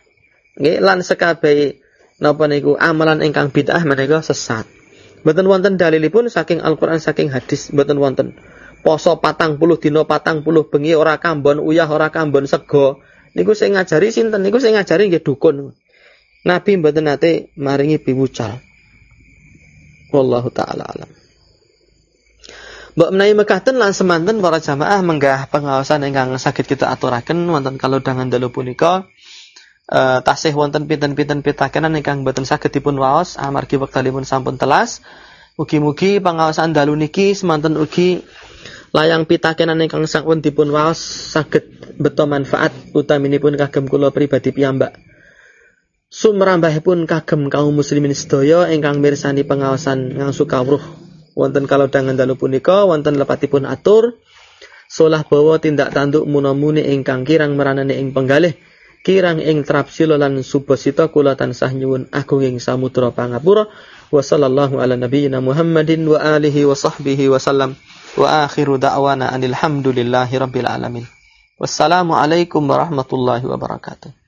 Nggih lan sekabehi napa niku amalan ingkang bid'ah menika sesat. Mboten wonten dalilipun saking Al-Qur'an saking hadis mboten wonten. Poso patang puluh dino patang puluh bengi ora kambon uyah ora kambon sego. Niku sing ngajari sinten? Niku sing ngajari nggih dukun. Nabi mboten nate maringi piwucal. Wallahu taala alam. Mbok menawi mekaten lan semanten para jamaah menggah pengawasan ingkang sakit kita aturaken wonten kalau dengan dalu punika uh, tasih wonten pinten-pinten pitakenan ingkang boten saged dipun waos amargi wektalipun sampun telas. Mugi-mugi pengawasan dalu niki semanten ugi layang pitakenan ingkang sampun dipun waos saged beto manfaat utaminipun kagem kula pribadi piyambak. Sumrambahipun kagem kaum muslimin sedaya ingkang mirsani pengawasan ngangsu kawruh. Wonten dangan dalu punika wonten lepatipun atur. Solah bawa tindak tanduk munamuni ingkang kirang meranane ing penggalih kirang ing trapsila lan subasita kula tansah nyuwun agung ing samudra pangapura wa sallallahu ala nabiyyina Muhammadin wa alihi wa sahbihi wa sallam Wa akhiru da'wana anil hamdulillahi rabbil alamin. Wassalamualaikum warahmatullahi wabarakatuh.